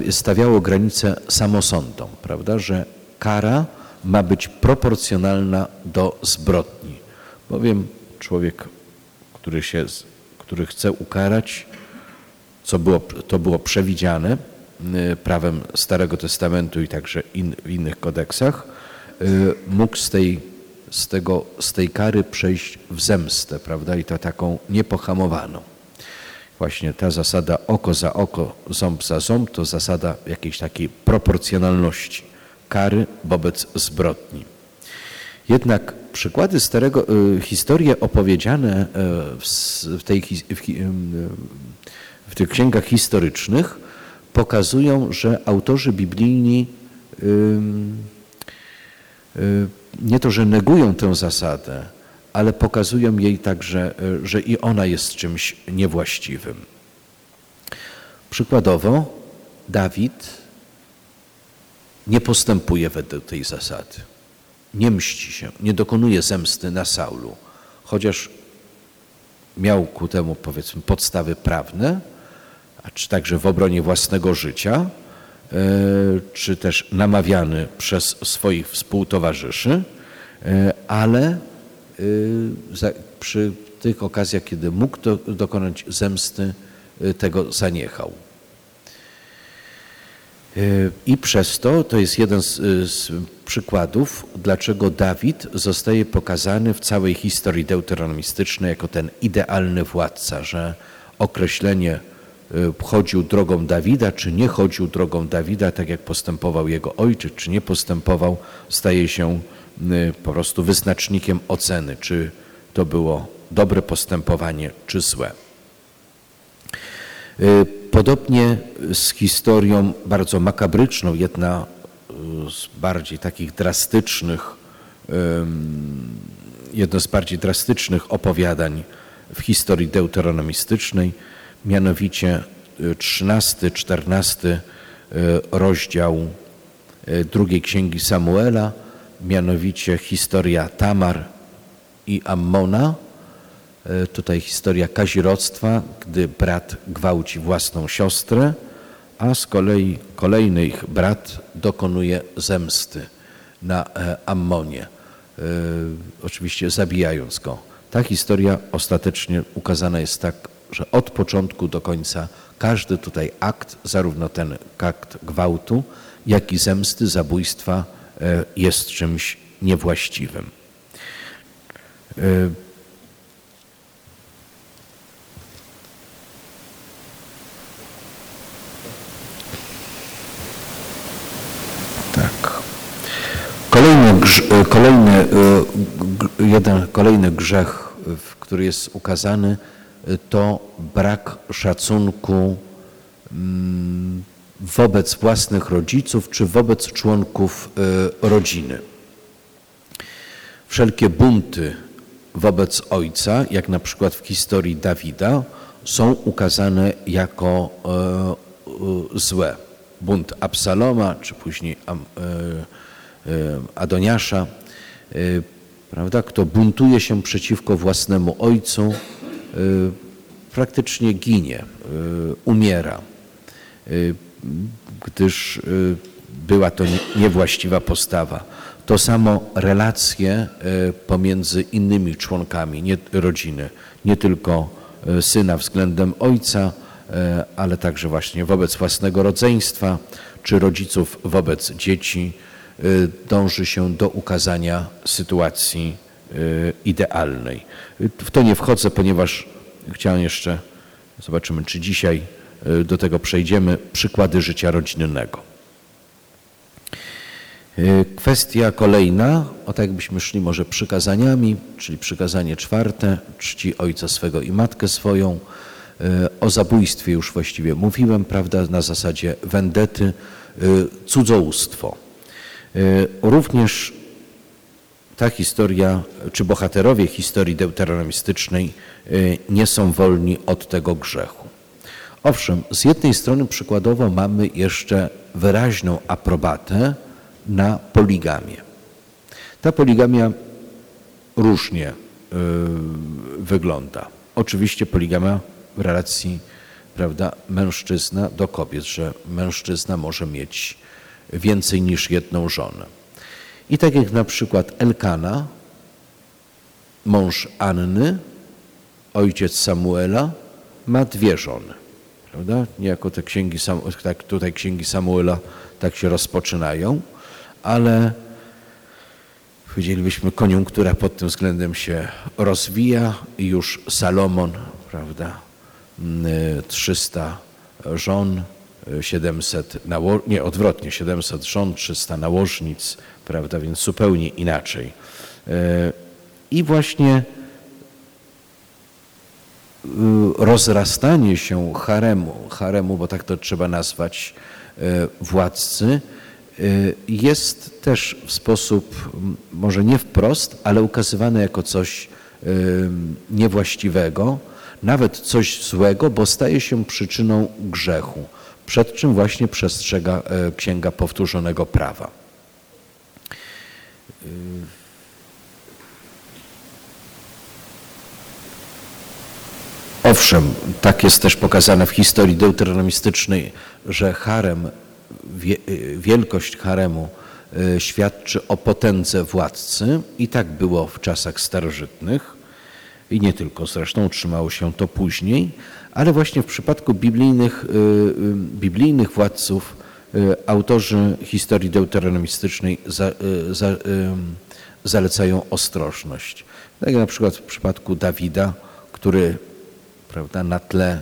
y, stawiało granicę samosądom, prawda, że kara ma być proporcjonalna do zbrodni. Bowiem człowiek, który, się, który chce ukarać, co było, to było przewidziane y, prawem Starego Testamentu i także in, w innych kodeksach, y, mógł z tej, z, tego, z tej kary przejść w zemstę, prawda, i to taką niepohamowaną właśnie ta zasada oko za oko, ząb za ząb, to zasada jakiejś takiej proporcjonalności kary wobec zbrodni. Jednak przykłady starego, y, historie opowiedziane y, w, tej, w tych księgach historycznych pokazują, że autorzy biblijni y, nie to, że negują tę zasadę, ale pokazują jej także, e, że i ona jest czymś niewłaściwym. Przykładowo, Dawid nie postępuje według tej zasady. Nie mści się, nie dokonuje zemsty na Saulu, chociaż miał ku temu, powiedzmy, podstawy prawne, a czy także w obronie własnego życia, e, czy też namawiany przez swoich współtowarzyszy, e, ale przy tych okazjach, kiedy mógł dokonać zemsty, y, tego zaniechał. Y, I przez to, to jest jeden z, z, przykładów, dlaczego Dawid zostaje pokazany w całej historii deuteronomistycznej jako ten idealny władca, że określenie chodził drogą Dawida, czy nie chodził drogą Dawida, tak jak postępował jego ojciec, czy nie postępował, staje się Y, po prostu wyznacznikiem oceny, czy to było dobre postępowanie, czy złe. Y, podobnie z historią bardzo makabryczną, jedna y, z bardziej takich drastycznych jedno z bardziej drastycznych opowiadań w historii deuteronomistycznej, mianowicie 13, 14 rozdział drugiej księgi Samuela, mianowicie historia Tamar i Ammona. Tutaj historia kazirodztwa, gdy brat gwałci własną siostrę, a z kolei kolejny ich brat dokonuje zemsty na Ammonie, oczywiście zabijając go. Ta historia ostatecznie ukazana jest tak, że od początku do końca każdy tutaj akt, zarówno ten akt gwałtu, jak i zemsty, zabójstwa jest czymś niewłaściwym. Tak. Kolejny, kolejny, jeden, kolejny grzech, który jest ukazany, to brak szacunku mm, wobec własnych rodziców czy wobec członków rodziny. Wszelkie bunty wobec ojca, jak na przykład w historii Dawida, są ukazane jako złe. Bunt Absaloma, czy później Adoniasza, prawda? Kto buntuje się przeciwko własnemu ojcu, praktycznie ginie, umiera, gdyż była to niewłaściwa postawa. To samo relacje pomiędzy innymi członkami nie, rodziny, nie tylko syna względem ojca, ale także właśnie wobec własnego rodzeństwa, czy rodziców wobec dzieci, dąży się do ukazania sytuacji idealnej. W to nie wchodzę, ponieważ chciałem jeszcze, zobaczymy, czy dzisiaj do tego przejdziemy, przykłady życia rodzinnego. Kwestia kolejna, o tak jakbyśmy szli może przykazaniami, czyli przykazanie czwarte, czci ojca swego i matkę swoją. O zabójstwie już właściwie mówiłem, prawda, na zasadzie wendety, cudzołóstwo. Również ta historia, czy bohaterowie historii deuteronomistycznej nie są wolni od tego grzechu. Owszem, z jednej strony przykładowo mamy jeszcze wyraźną aprobatę na poligamię. Ta poligamia różnie wygląda. Oczywiście poligamia w relacji prawda, mężczyzna do kobiet, że mężczyzna może mieć więcej niż jedną żonę. I tak jak na przykład Elkana, mąż Anny, ojciec Samuela, ma dwie żony. Prawda? Niejako te księgi, tak tutaj księgi Samuela tak się rozpoczynają, ale powiedzielibyśmy, koniunktura pod tym względem się rozwija i już Salomon, prawda, 300 żon, 700 nało- nie odwrotnie, 700 żon, 300 nałożnic, prawda, więc zupełnie inaczej. I właśnie rozrastanie się haremu, haremu, bo tak to trzeba nazwać, władcy, jest też w sposób, może nie wprost, ale ukazywane jako coś niewłaściwego, nawet coś złego, bo staje się przyczyną grzechu, przed czym właśnie przestrzega Księga Powtórzonego Prawa. Owszem, tak jest też pokazane w historii deuteronomistycznej, że harem, wielkość haremu świadczy o potędze władcy i tak było w czasach starożytnych i nie tylko zresztą utrzymało się to później, ale właśnie w przypadku biblijnych, biblijnych władców autorzy historii deuteronomistycznej za, za, zalecają ostrożność. Tak jak na przykład w przypadku Dawida, który prawda, na tle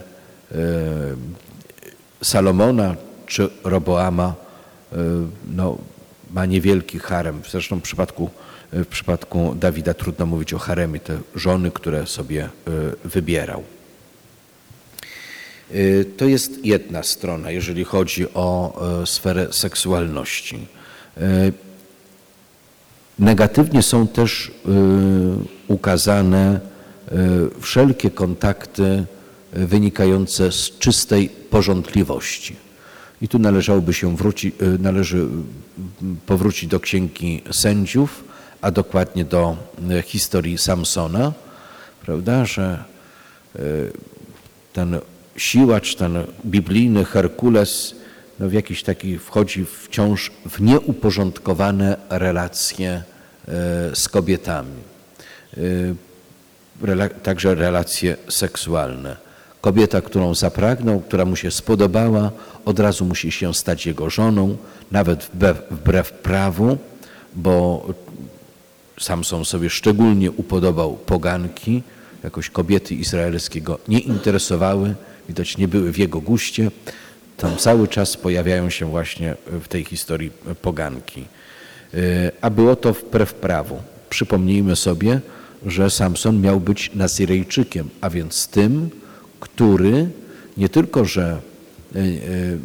Salomona czy Roboama no, ma niewielki harem. Zresztą w przypadku, w przypadku Dawida trudno mówić o haremie, te żony, które sobie wybierał. To jest jedna strona, jeżeli chodzi o sferę seksualności. Negatywnie są też ukazane wszelkie kontakty wynikające z czystej porządliwości. I tu należałoby się wrócić, należy powrócić do księgi sędziów, a dokładnie do historii Samsona, prawda, że ten siłacz, ten biblijny Herkules no w jakiś taki wchodzi wciąż w nieuporządkowane relacje z kobietami. Także relacje seksualne. Kobieta, którą zapragnął, która mu się spodobała, od razu musi się stać jego żoną, nawet wbrew, wbrew prawu, bo Samson sobie szczególnie upodobał poganki, jakoś kobiety izraelskie go nie interesowały, widać nie były w jego guście. Tam cały czas pojawiają się właśnie w tej historii poganki. A było to wbrew prawu. Przypomnijmy sobie, że Samson miał być Nazirejczykiem, a więc tym, który nie tylko, że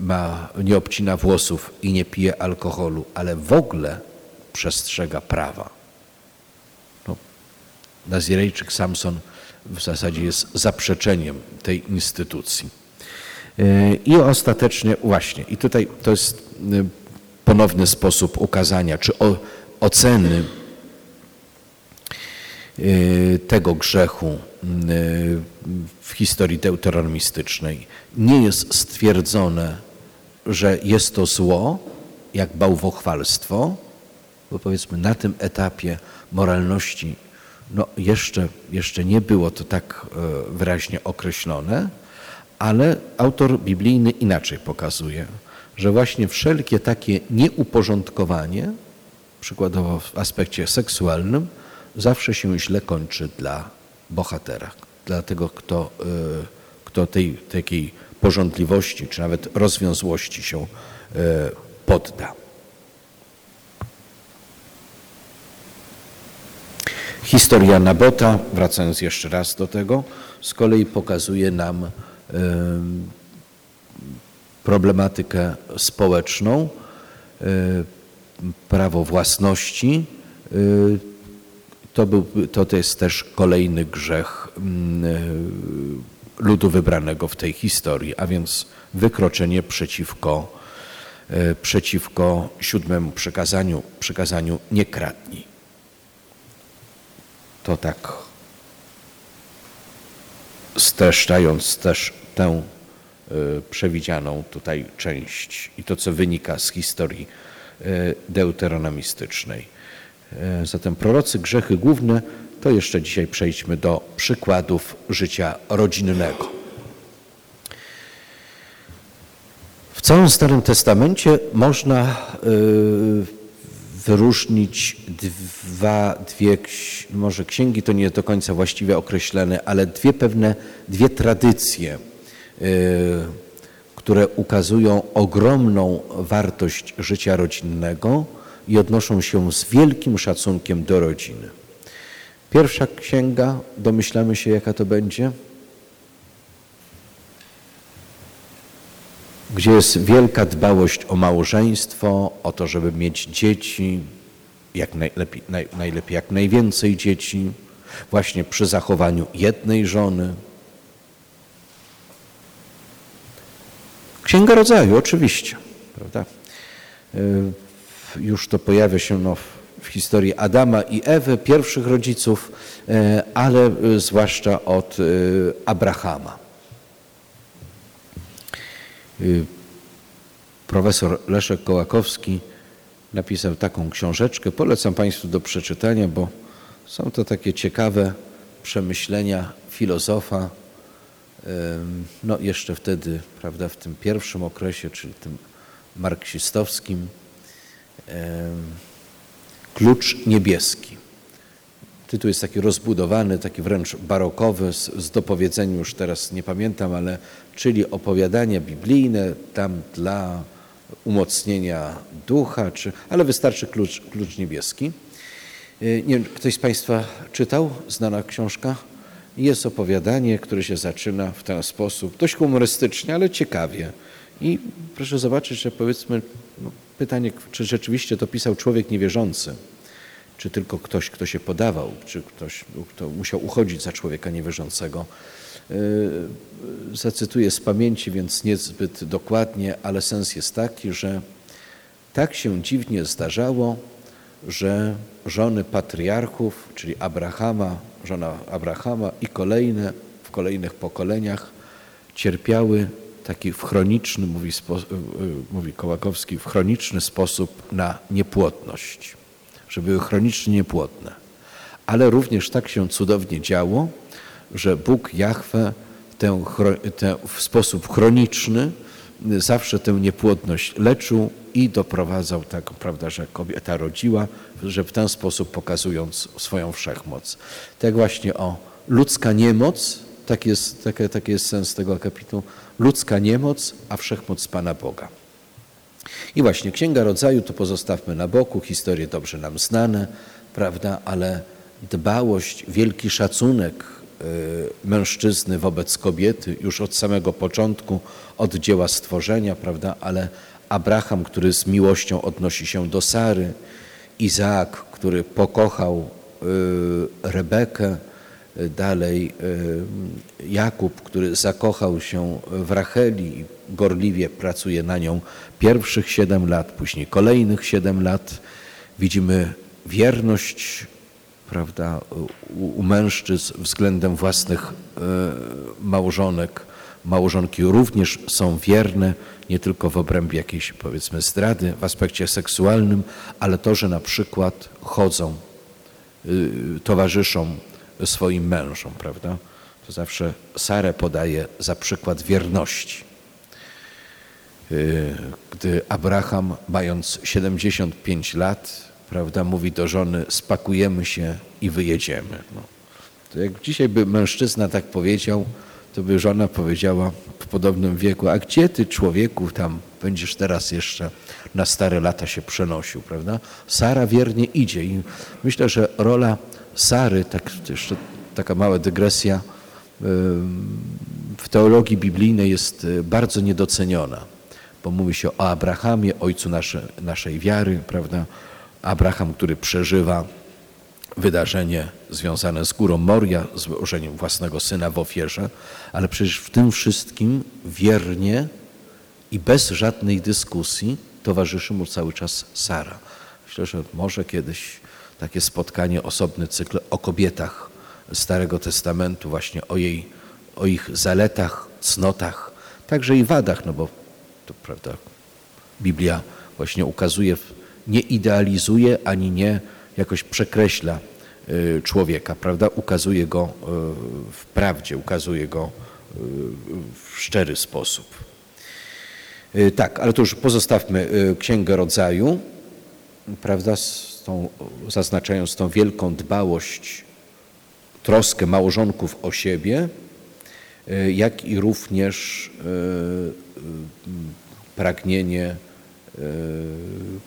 ma, nie obcina włosów i nie pije alkoholu, ale w ogóle przestrzega prawa. No, Nazirejczyk Samson w zasadzie jest zaprzeczeniem tej instytucji. I ostatecznie właśnie, i tutaj to jest ponowny sposób ukazania czy oceny tego grzechu w historii deuteronomistycznej. Nie jest stwierdzone, że jest to zło, jak bałwochwalstwo, bo powiedzmy na tym etapie moralności no jeszcze, jeszcze nie było to tak wyraźnie określone, ale autor biblijny inaczej pokazuje, że właśnie wszelkie takie nieuporządkowanie, przykładowo w aspekcie seksualnym, zawsze się źle kończy dla bohatera, dla tego, kto, kto tej takiej porządliwości czy nawet rozwiązłości się podda. Historia Nabota, wracając jeszcze raz do tego, z kolei pokazuje nam problematykę społeczną, prawo własności. To, był, to jest też kolejny grzech ludu wybranego w tej historii, a więc wykroczenie przeciwko, przeciwko siódmemu przekazaniu, przekazaniu nie kradnij. To tak streszczając też tę przewidzianą tutaj część i to, co wynika z historii deuteronomistycznej. Zatem prorocy grzechy główne, to jeszcze dzisiaj przejdźmy do przykładów życia rodzinnego. W całym Starym Testamencie można wyróżnić dwa, dwie, może księgi to nie do końca właściwie określone, ale dwie pewne, dwie tradycje, które ukazują ogromną wartość życia rodzinnego i odnoszą się z wielkim szacunkiem do rodziny. Pierwsza księga, domyślamy się jaka to będzie? gdzie jest wielka dbałość o małżeństwo, o to, żeby mieć dzieci, jak najlepiej, naj, najlepiej jak najwięcej dzieci, właśnie przy zachowaniu jednej żony. Księga Rodzaju, oczywiście, prawda? Już to pojawia się no, w historii Adama i Ewy, pierwszych rodziców, ale zwłaszcza od Abrahama. Profesor Leszek Kołakowski napisał taką książeczkę. Polecam Państwu do przeczytania, bo są to takie ciekawe przemyślenia filozofa. No jeszcze wtedy, prawda, w tym pierwszym okresie, czyli tym marksistowskim. Klucz niebieski. Tytuł jest taki rozbudowany, taki wręcz barokowy, z, z dopowiedzeniem już teraz nie pamiętam, ale czyli opowiadania biblijne tam dla umocnienia ducha, czy, ale wystarczy klucz, klucz niebieski. Nie wiem, ktoś z Państwa czytał? Znana książka? Jest opowiadanie, które się zaczyna w ten sposób, dość humorystycznie, ale ciekawie. I proszę zobaczyć, że powiedzmy, no, pytanie, czy rzeczywiście to pisał człowiek niewierzący. czy tylko ktoś, kto się podawał, czy ktoś, kto musiał uchodzić za człowieka niewierzącego. Zacytuję z pamięci, więc niezbyt dokładnie, ale sens jest taki, że tak się dziwnie zdarzało, że żony patriarchów, czyli Abrahama, żona Abrahama i kolejne w kolejnych pokoleniach cierpiały taki w chroniczny, mówi, mówi Kołakowski, w chroniczny sposób na niepłodność, że były chronicznie niepłodne. Ale również tak się cudownie działo, że Bóg Jahwe w sposób chroniczny zawsze tę niepłodność leczył i doprowadzał tak, prawda, że kobieta rodziła, że w ten sposób pokazując swoją wszechmoc. Tak właśnie o ludzka niemoc, tak jest, taki, taki jest sens tego akapitu, ludzka niemoc, a wszechmoc Pana Boga. I właśnie Księga Rodzaju to pozostawmy na boku, historie dobrze nam znane, prawda, ale dbałość, wielki szacunek y, mężczyzny wobec kobiety już od samego początku, od dzieła stworzenia, prawda, ale Abraham, który z miłością odnosi się do Sary, Izaak, który pokochał y, Rebekę, dalej y, Jakub, który zakochał się w Racheli i gorliwie pracuje na nią pierwszych siedem lat, później kolejnych siedem lat. Widzimy wierność prawda, u, mężczyzn względem własnych małżonek. Małżonki również są wierne, nie tylko w obrębie jakiejś powiedzmy zdrady w aspekcie seksualnym, ale to, że na przykład chodzą, y, towarzyszą swoim mężom, prawda? To zawsze Sarę podaje za przykład wierności. Y, gdy Abraham, mając 75 lat, prawda, mówi do żony, spakujemy się i wyjedziemy. No. To jak dzisiaj by mężczyzna tak powiedział, to by żona powiedziała w podobnym wieku, a gdzie ty człowieku tam będziesz teraz jeszcze na stare lata się przenosił, prawda? Sara wiernie idzie i myślę, że rola Sary, tak jeszcze taka mała dygresja, w teologii biblijnej jest y, bardzo niedoceniona, bo mówi się o Abrahamie, ojcu nasze, naszej wiary, prawda? Abraham, który przeżywa wydarzenie związane z górą Moria, złożeniem własnego syna w ofierze, ale przecież w tym wszystkim wiernie i bez żadnej dyskusji towarzyszy mu cały czas Sara. Myślę, że może kiedyś takie spotkanie, osobny cykl o kobietach Starego Testamentu, właśnie o, jej, o ich zaletach, cnotach, także i wadach, no bo to prawda, Biblia właśnie ukazuje, nie idealizuje ani nie jakoś przekreśla y, człowieka, prawda? Ukazuje go y, w prawdzie, ukazuje go y, w szczery sposób. Tak, ale to już pozostawmy Księgę Rodzaju, prawda, tą, zaznaczając tą wielką dbałość, troskę małżonków o siebie, jak i również pragnienie E,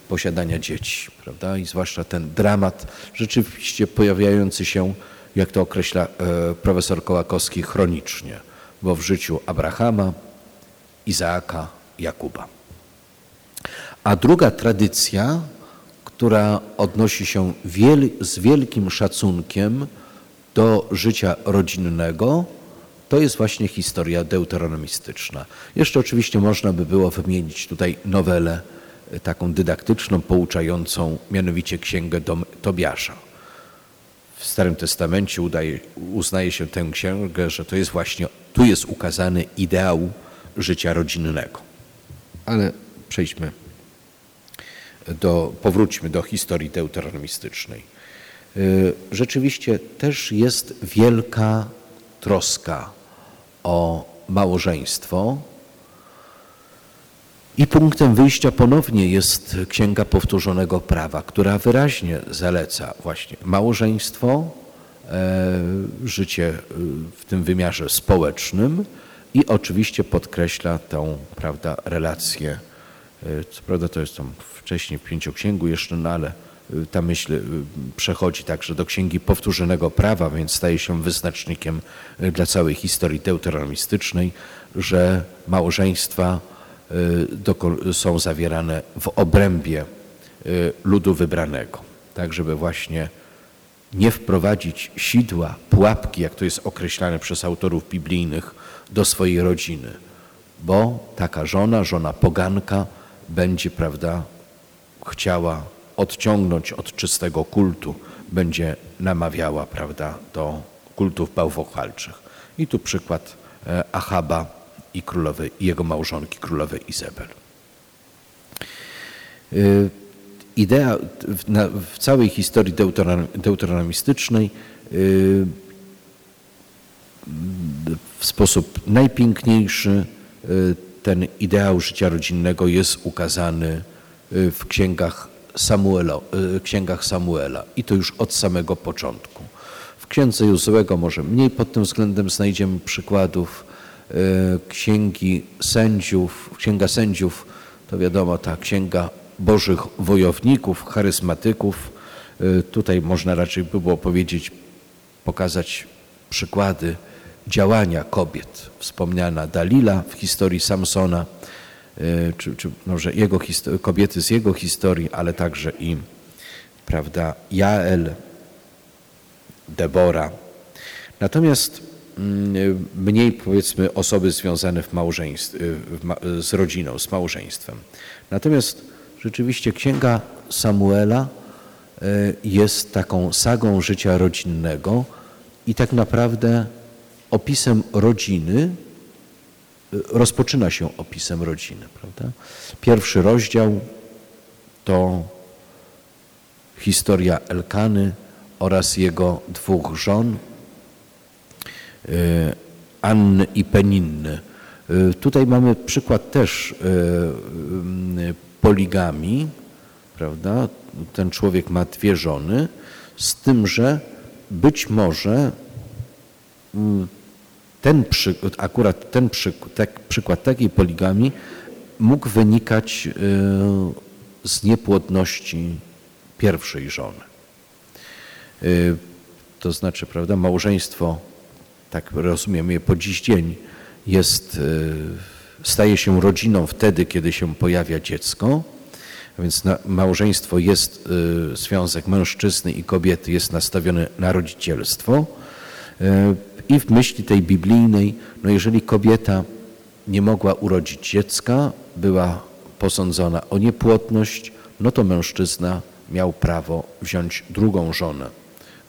posiadania dzieci, prawda? I zwłaszcza ten dramat rzeczywiście pojawiający się, jak to określa e, profesor Kołakowski, chronicznie, bo w życiu Abrahama, Izaaka, Jakuba. A druga tradycja, która odnosi się wiel z wielkim szacunkiem do życia rodzinnego, to jest właśnie historia deuteronomistyczna. Jeszcze oczywiście można by było wymienić tutaj nowelę taką dydaktyczną, pouczającą, mianowicie księgę Tobiasza. W Starym Testamencie udaje, uznaje się tę księgę, że to jest właśnie, tu jest ukazany ideał życia rodzinnego. Ale przejdźmy do, powróćmy do historii deuteronomistycznej. Y, rzeczywiście też jest wielka troska o małżeństwo, i punktem wyjścia ponownie jest Księga Powtórzonego Prawa, która wyraźnie zaleca właśnie małżeństwo, e, życie e, w tym wymiarze społecznym i oczywiście podkreśla tą prawda, relację. E, co prawda to jest tam wcześniej w Pięcioksięgu jeszcze, no ale ta myśl przechodzi także do Księgi Powtórzonego Prawa, więc staje się wyznacznikiem dla całej historii deuteronomistycznej, że małżeństwa są zawierane w obrębie ludu wybranego. tak żeby właśnie nie wprowadzić sidła, pułapki, jak to jest określane przez autorów biblijnych, do swojej rodziny, bo taka żona, żona poganka będzie, prawda, chciała odciągnąć od czystego kultu, będzie namawiała, prawda, do kultów bałwochwalczych. I tu przykład e, Achaba i królowej, jego małżonki, królowej Izabel. E, idea w, na, w całej historii deuteronomistycznej e, w sposób najpiękniejszy ten ideał życia rodzinnego jest ukazany w księgach Samuela, księgach Samuela i to już od samego początku. W księdze Józłego może mniej pod tym względem znajdziemy przykładów. E, księgi sędziów, księga sędziów to wiadomo ta księga bożych wojowników, charyzmatyków. Tutaj można raczej by było powiedzieć, pokazać przykłady działania kobiet. Wspomniana Dalila w historii Samsona, e, czy, czy może jego kobiety z jego historii, ale także i prawda, Jael, Debora. Natomiast mm, mniej powiedzmy osoby związane w małżeństw, w z rodziną, z małżeństwem. Natomiast rzeczywiście księga Samuela e, jest taką sagą życia rodzinnego i tak naprawdę opisem rodziny e, rozpoczyna się opisem rodziny, prawda? Pierwszy rozdział to historia Elkany, oraz jego dwóch żon, e, Anny i Peninny. E, tutaj mamy przykład też poligami, prawda? Ten człowiek ma dwie żony, z tym, że być może mm, ten akurat ten przykład, tak, przykład takiej poligami mógł wynikać z niepłodności pierwszej żony. Y, to znaczy, prawda, małżeństwo, tak rozumiem je po dziś dzień, jest, y, staje się rodziną wtedy, kiedy się pojawia dziecko, więc małżeństwo jest y, związek mężczyzny i kobiety, jest nastawiony na rodzicielstwo. I w myśli tej biblijnej, no jeżeli kobieta nie mogła urodzić dziecka, była posądzona o niepłodność, no to mężczyzna miał prawo wziąć drugą żonę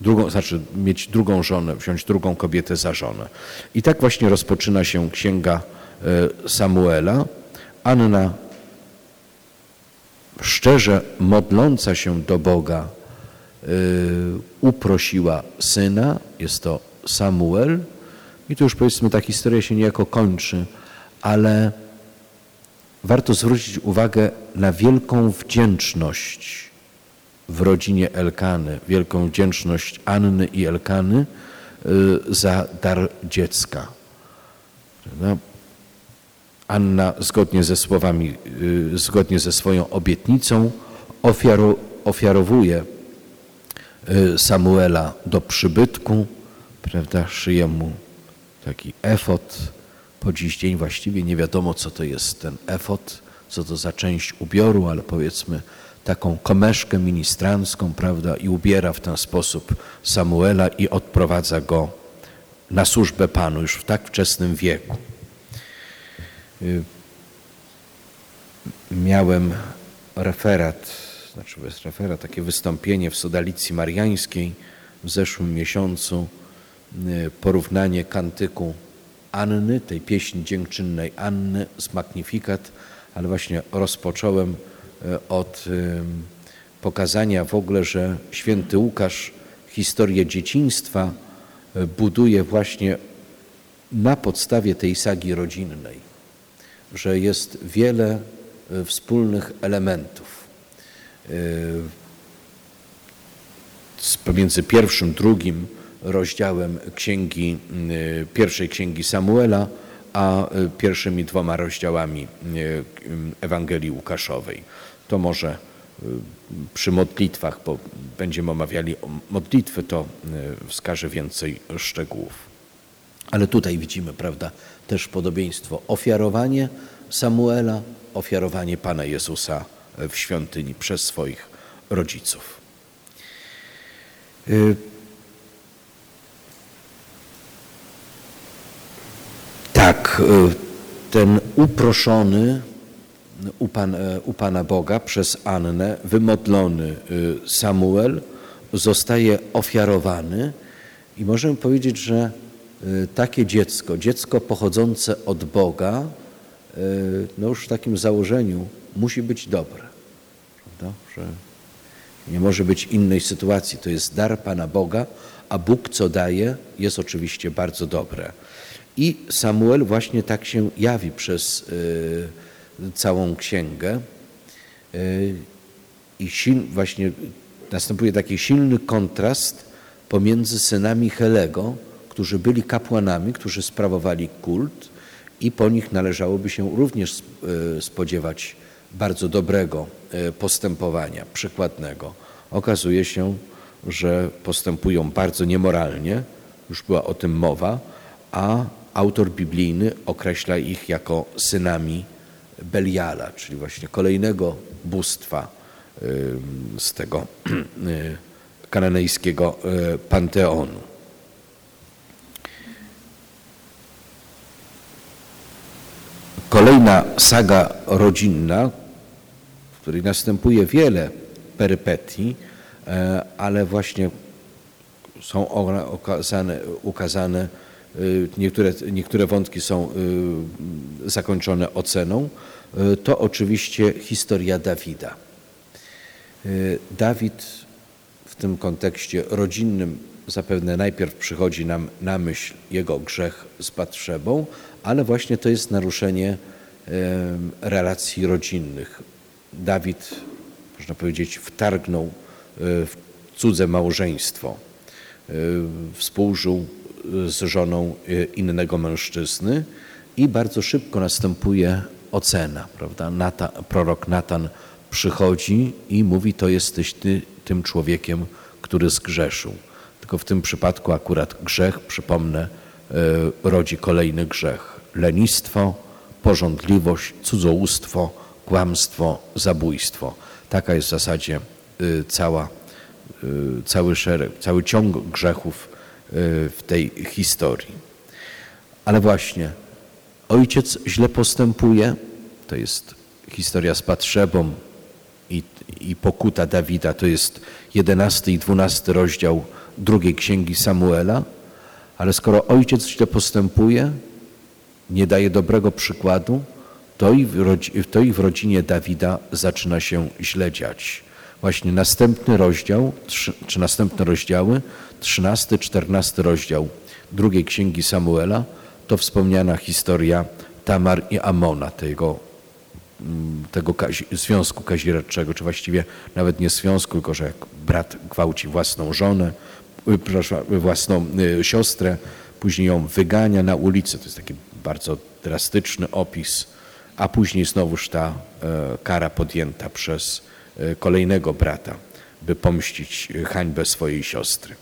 drugą, znaczy mieć drugą żonę, wziąć drugą kobietę za żonę. I tak właśnie rozpoczyna się księga e, Samuela. Anna szczerze modląca się do Boga e, uprosiła syna, jest to Samuel. I tu już powiedzmy ta historia się niejako kończy, ale warto zwrócić uwagę na wielką wdzięczność w rodzinie Elkany, wielką wdzięczność Anny i Elkany y, za dar dziecka. Anna zgodnie ze słowami, y, zgodnie ze swoją obietnicą ofiarowuje y, Samuela do przybytku, prawda, szyje mu taki efot. Po dziś dzień właściwie nie wiadomo, co to jest ten efot, co to za część ubioru, ale powiedzmy taką komeszkę ministrancką, prawda, i ubiera w ten sposób Samuela i odprowadza go na służbę Panu już w tak wczesnym wieku. Y, miałem referat, znaczy referat, takie wystąpienie w Sodalicji Mariańskiej w zeszłym miesiącu, porównanie kantyku Anny, tej pieśni dziękczynnej Anny z Magnifikat, ale właśnie rozpocząłem E, od pokazania w ogóle, że święty Łukasz historię dzieciństwa buduje właśnie na podstawie tej sagi rodzinnej, że jest wiele wspólnych elementów. Pomiędzy pierwszym, drugim rozdziałem księgi, pierwszej księgi Samuela, a pierwszymi dwoma rozdziałami Ewangelii Łukaszowej to może y, przy modlitwach, bo będziemy omawiali modlitwy, to y, wskażę więcej szczegółów. Ale tutaj widzimy, prawda, też podobieństwo ofiarowanie Samuela, ofiarowanie Pana Jezusa w świątyni przez swoich rodziców. Y, Tak, y, ten uproszony u, Pan, u Pana Boga przez Annę, wymodlony y, Samuel zostaje ofiarowany i możemy powiedzieć, że takie dziecko, dziecko pochodzące od Boga, no już w takim założeniu musi być dobre. Prawda? Że nie może być innej sytuacji. To jest dar Pana Boga, a Bóg co daje jest oczywiście bardzo dobre. I Samuel właśnie tak się jawi przez y, całą księgę. Y, I sil, właśnie następuje taki silny kontrast pomiędzy synami Helego, którzy byli kapłanami, którzy sprawowali kult i po nich należałoby się również y, spodziewać bardzo dobrego postępowania, przykładnego. Okazuje się, że postępują bardzo niemoralnie, już była o tym mowa, a autor biblijny określa ich jako synami Beliala, czyli właśnie kolejnego bóstwa z tego y, kananejskiego y, panteonu. Kolejna saga rodzinna, w której następuje wiele perypetii, e, ale właśnie są ukazane Y, niektóre, niektóre wątki są y, zakończone oceną, y, to oczywiście historia Dawida. Dawid w tym kontekście rodzinnym zapewne najpierw przychodzi nam na myśl jego grzech z Batrzebą, ale właśnie to jest naruszenie relacji rodzinnych. Dawid, można powiedzieć, wtargnął w cudze małżeństwo, współżył z żoną y, innego mężczyzny i bardzo szybko następuje ocena, prawda? Nata, prorok Natan przychodzi i mówi, to jesteś ty tym człowiekiem, który zgrzeszył. Tylko w tym przypadku akurat grzech, przypomnę, y, rodzi kolejny grzech. Lenistwo, porządliwość, cudzołóstwo, kłamstwo, zabójstwo. Taka jest w zasadzie y, cała, cały szereg, cały ciąg grzechów w tej historii. Ale właśnie, ojciec źle postępuje, to jest historia z Patrzebą i, i pokuta Dawida, to jest jedenasty i dwunasty rozdział drugiej księgi Samuela, ale skoro ojciec źle postępuje, nie daje dobrego przykładu, to i, w, to i w rodzinie Dawida zaczyna się źle dziać. Właśnie następny rozdział, czy następne rozdziały 13, 14 rozdział drugiej księgi Samuela to wspomniana historia Tamar i Amona, tego, mm, tego kazi, związku kazirodczego, czy właściwie nawet nie związku, tylko że jak brat gwałci własną żonę, y, własną y, siostrę, później ją wygania na ulicę. To jest taki bardzo drastyczny opis, a później znowuż ta e, kara podjęta przez kolejnego brata, by pomścić hańbę swojej siostry.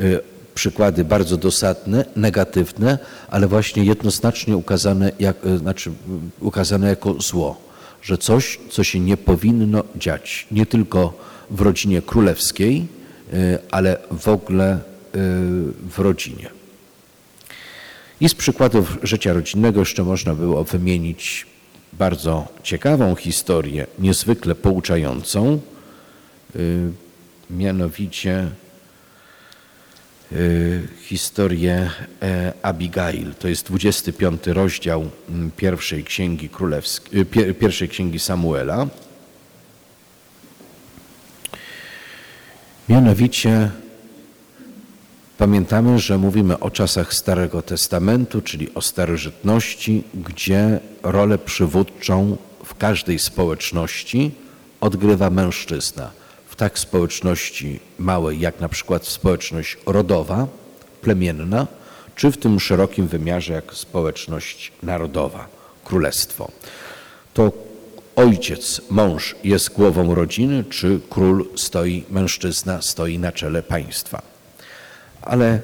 Y, przykłady bardzo dosadne, negatywne, ale właśnie jednoznacznie ukazane, jak, znaczy, ukazane jako zło, że coś, co się nie powinno dziać, nie tylko w rodzinie królewskiej, ale w ogóle w rodzinie. I z przykładów życia rodzinnego jeszcze można było wymienić bardzo ciekawą historię, niezwykle pouczającą, mianowicie Y, historię e, Abigail. To jest 25 rozdział mm, pierwszej księgi królewskiej, y, pierwszej księgi Samuela. Mianowicie pamiętamy, że mówimy o czasach Starego Testamentu, czyli o starożytności, gdzie rolę przywódczą w każdej społeczności odgrywa mężczyzna w tak społeczności małej, jak na przykład społeczność rodowa, plemienna, czy w tym szerokim wymiarze jak społeczność narodowa, królestwo. To ojciec, mąż jest głową rodziny, czy król stoi, mężczyzna stoi na czele państwa. Ale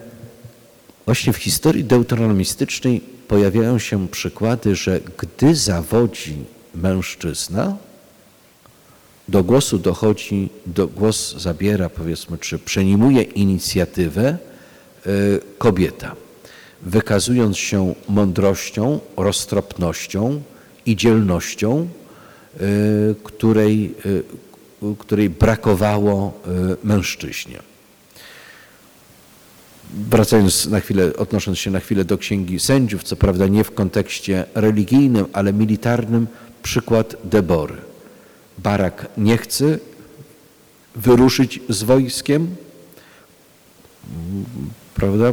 właśnie w historii deuteronomistycznej pojawiają się przykłady, że gdy zawodzi mężczyzna, do głosu dochodzi, do głos zabiera, powiedzmy, czy przenimuje inicjatywę kobieta, wykazując się mądrością, roztropnością i dzielnością, której, której brakowało mężczyźnie. Wracając na chwilę, odnosząc się na chwilę do Księgi Sędziów, co prawda nie w kontekście religijnym, ale militarnym, przykład Debory. Barak nie chce wyruszyć z wojskiem, prawda,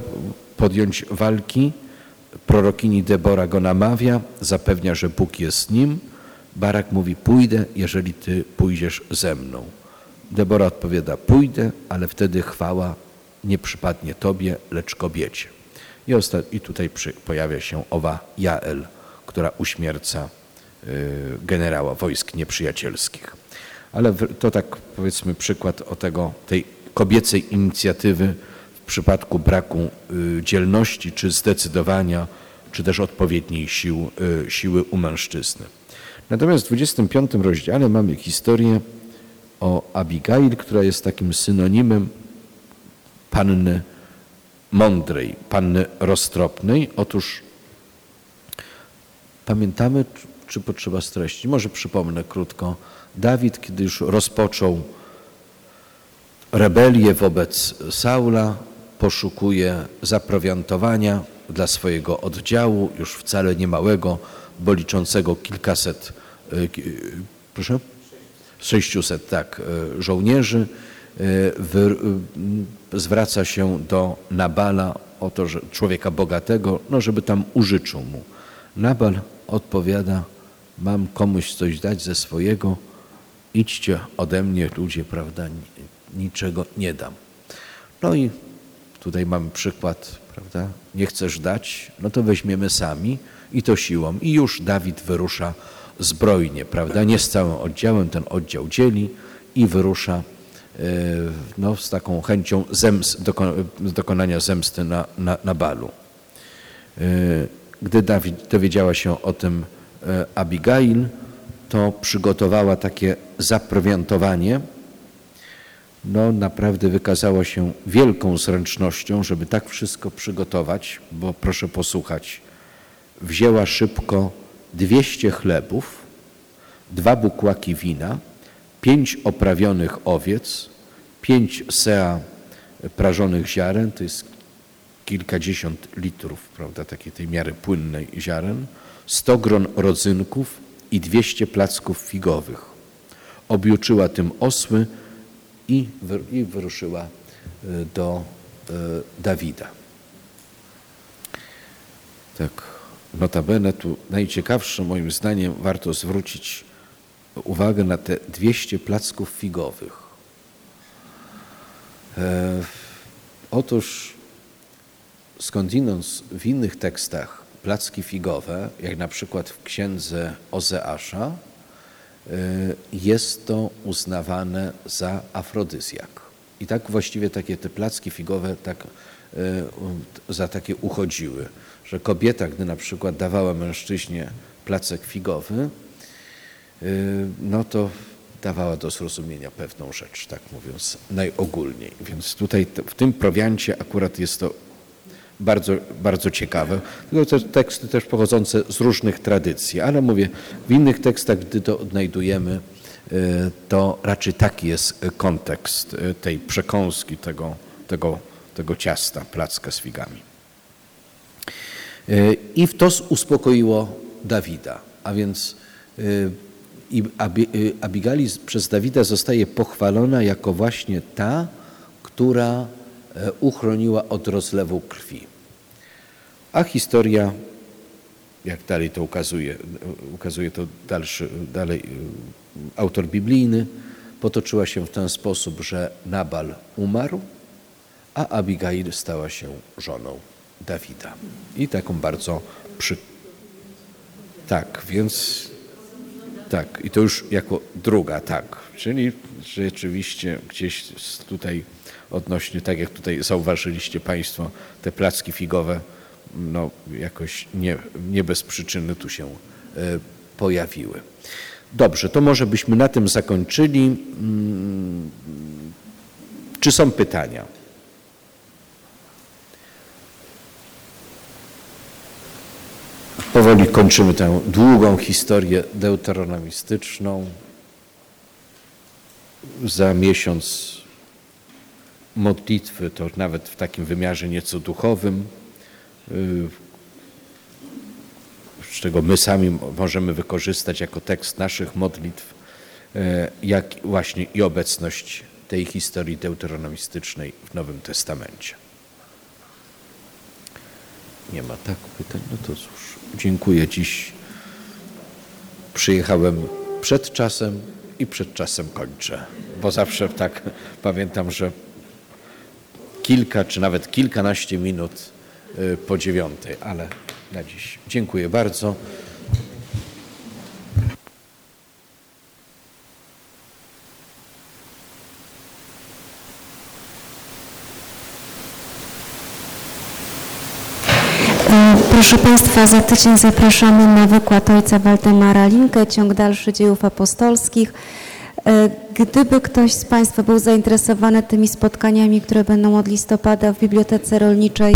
podjąć walki. Prorokini Debora go namawia, zapewnia, że Bóg jest z nim. Barak mówi, pójdę, jeżeli ty pójdziesz ze mną. Debora odpowiada, pójdę, ale wtedy chwała nie przypadnie tobie, lecz kobiecie. I, I tutaj przy, pojawia się owa Jael, która uśmierca y, generała wojsk nieprzyjacielskich. Ale to tak powiedzmy przykład o tego, tej kobiecej inicjatywy w przypadku braku y, dzielności czy zdecydowania, czy też odpowiedniej sił, y, siły u mężczyzny. Natomiast w 25 rozdziale mamy historię o Abigail, która jest takim synonimem panny mądrej, panny roztropnej. Otóż pamiętamy, czy potrzeba streścić? Może przypomnę krótko. Dawid, kiedy już rozpoczął rebelię wobec Saula, poszukuje zaprowiantowania dla swojego oddziału, już wcale niemałego, bo liczącego kilkaset, e, proszę? 600, tak, e, żołnierzy zwraca się do Nabala o to, że człowieka bogatego, no żeby tam użyczył mu. Nabal odpowiada, mam komuś coś dać ze swojego, idźcie ode mnie ludzie, prawda, niczego nie dam. No i tutaj mamy przykład, prawda, nie chcesz dać, no to weźmiemy sami i to siłą. I już Dawid wyrusza zbrojnie, prawda, nie z całym oddziałem, ten oddział dzieli i wyrusza no, z taką chęcią zems, dokonania zemsty na, na, na Balu. E, gdy dowiedziała się o tym e, Abigail, to przygotowała takie zaprowiantowanie. No, naprawdę wykazała się wielką zręcznością, żeby tak wszystko przygotować, bo proszę posłuchać. Wzięła szybko 200 chlebów, dwa bukłaki wina, pięć oprawionych owiec, pięć sea prażonych ziaren, to jest kilkadziesiąt litrów, prawda, takiej tej miary płynnej ziaren, sto gron rodzynków i dwieście placków figowych. Objuczyła tym osły i, i wyruszyła e, do e, Dawida. Tak, notabene tu najciekawsze moim zdaniem warto zwrócić uwagę na te 200 placków figowych. E, otóż skądinąd w innych tekstach placki figowe, jak na przykład w księdze Ozeasza, e, jest to uznawane za afrodyzjak. I tak właściwie takie te placki figowe tak, e, za takie uchodziły, że kobieta, gdy na przykład dawała mężczyźnie placek figowy, no to dawała do zrozumienia pewną rzecz, tak mówiąc najogólniej. Więc tutaj w tym prowiancie akurat jest to bardzo, bardzo ciekawe. Tylko te teksty też pochodzące z różnych tradycji, ale mówię, w innych tekstach, gdy to odnajdujemy, y, to raczej taki jest kontekst y, tej przekąski, tego, tego, tego ciasta, placka z figami. I w to uspokoiło Dawida, a więc i y, Abigail przez Dawida zostaje pochwalona jako właśnie ta, która e, uchroniła od rozlewu krwi. A historia, jak dalej to ukazuje, ukazuje to dalszy, dalej y, autor biblijny, potoczyła się w ten sposób, że Nabal umarł, a Abigail stała się żoną Dawida. I taką bardzo przy... Tak, więc tak, i to już jako druga, tak. Czyli rzeczywiście gdzieś tutaj odnośnie, tak jak tutaj zauważyliście Państwo, te placki figowe, no jakoś nie, nie bez przyczyny tu się e, pojawiły. Dobrze, to może byśmy na tym zakończyli. Mm, Czy są pytania? Powoli kończymy tę długą historię deuteronomistyczną. Za miesiąc modlitwy, to nawet w takim wymiarze nieco duchowym, y, z czego my sami możemy wykorzystać jako tekst naszych modlitw, y, jak właśnie i obecność tej historii deuteronomistycznej w Nowym Testamencie. Nie ma tak pytań? No to cóż, dziękuję dziś. Przyjechałem przed czasem i przed czasem kończę, bo zawsze tak pamiętam, że kilka czy nawet kilkanaście minut y, po dziewiątej, ale na dziś dziękuję bardzo. E, Proszę Państwa, za tydzień zapraszamy na wykład ojca Waldemara Linkę, ciąg dalszy dziejów apostolskich. E, Gdyby ktoś z Państwa był zainteresowany tymi spotkaniami, które będą od listopada w Bibliotece Rolniczej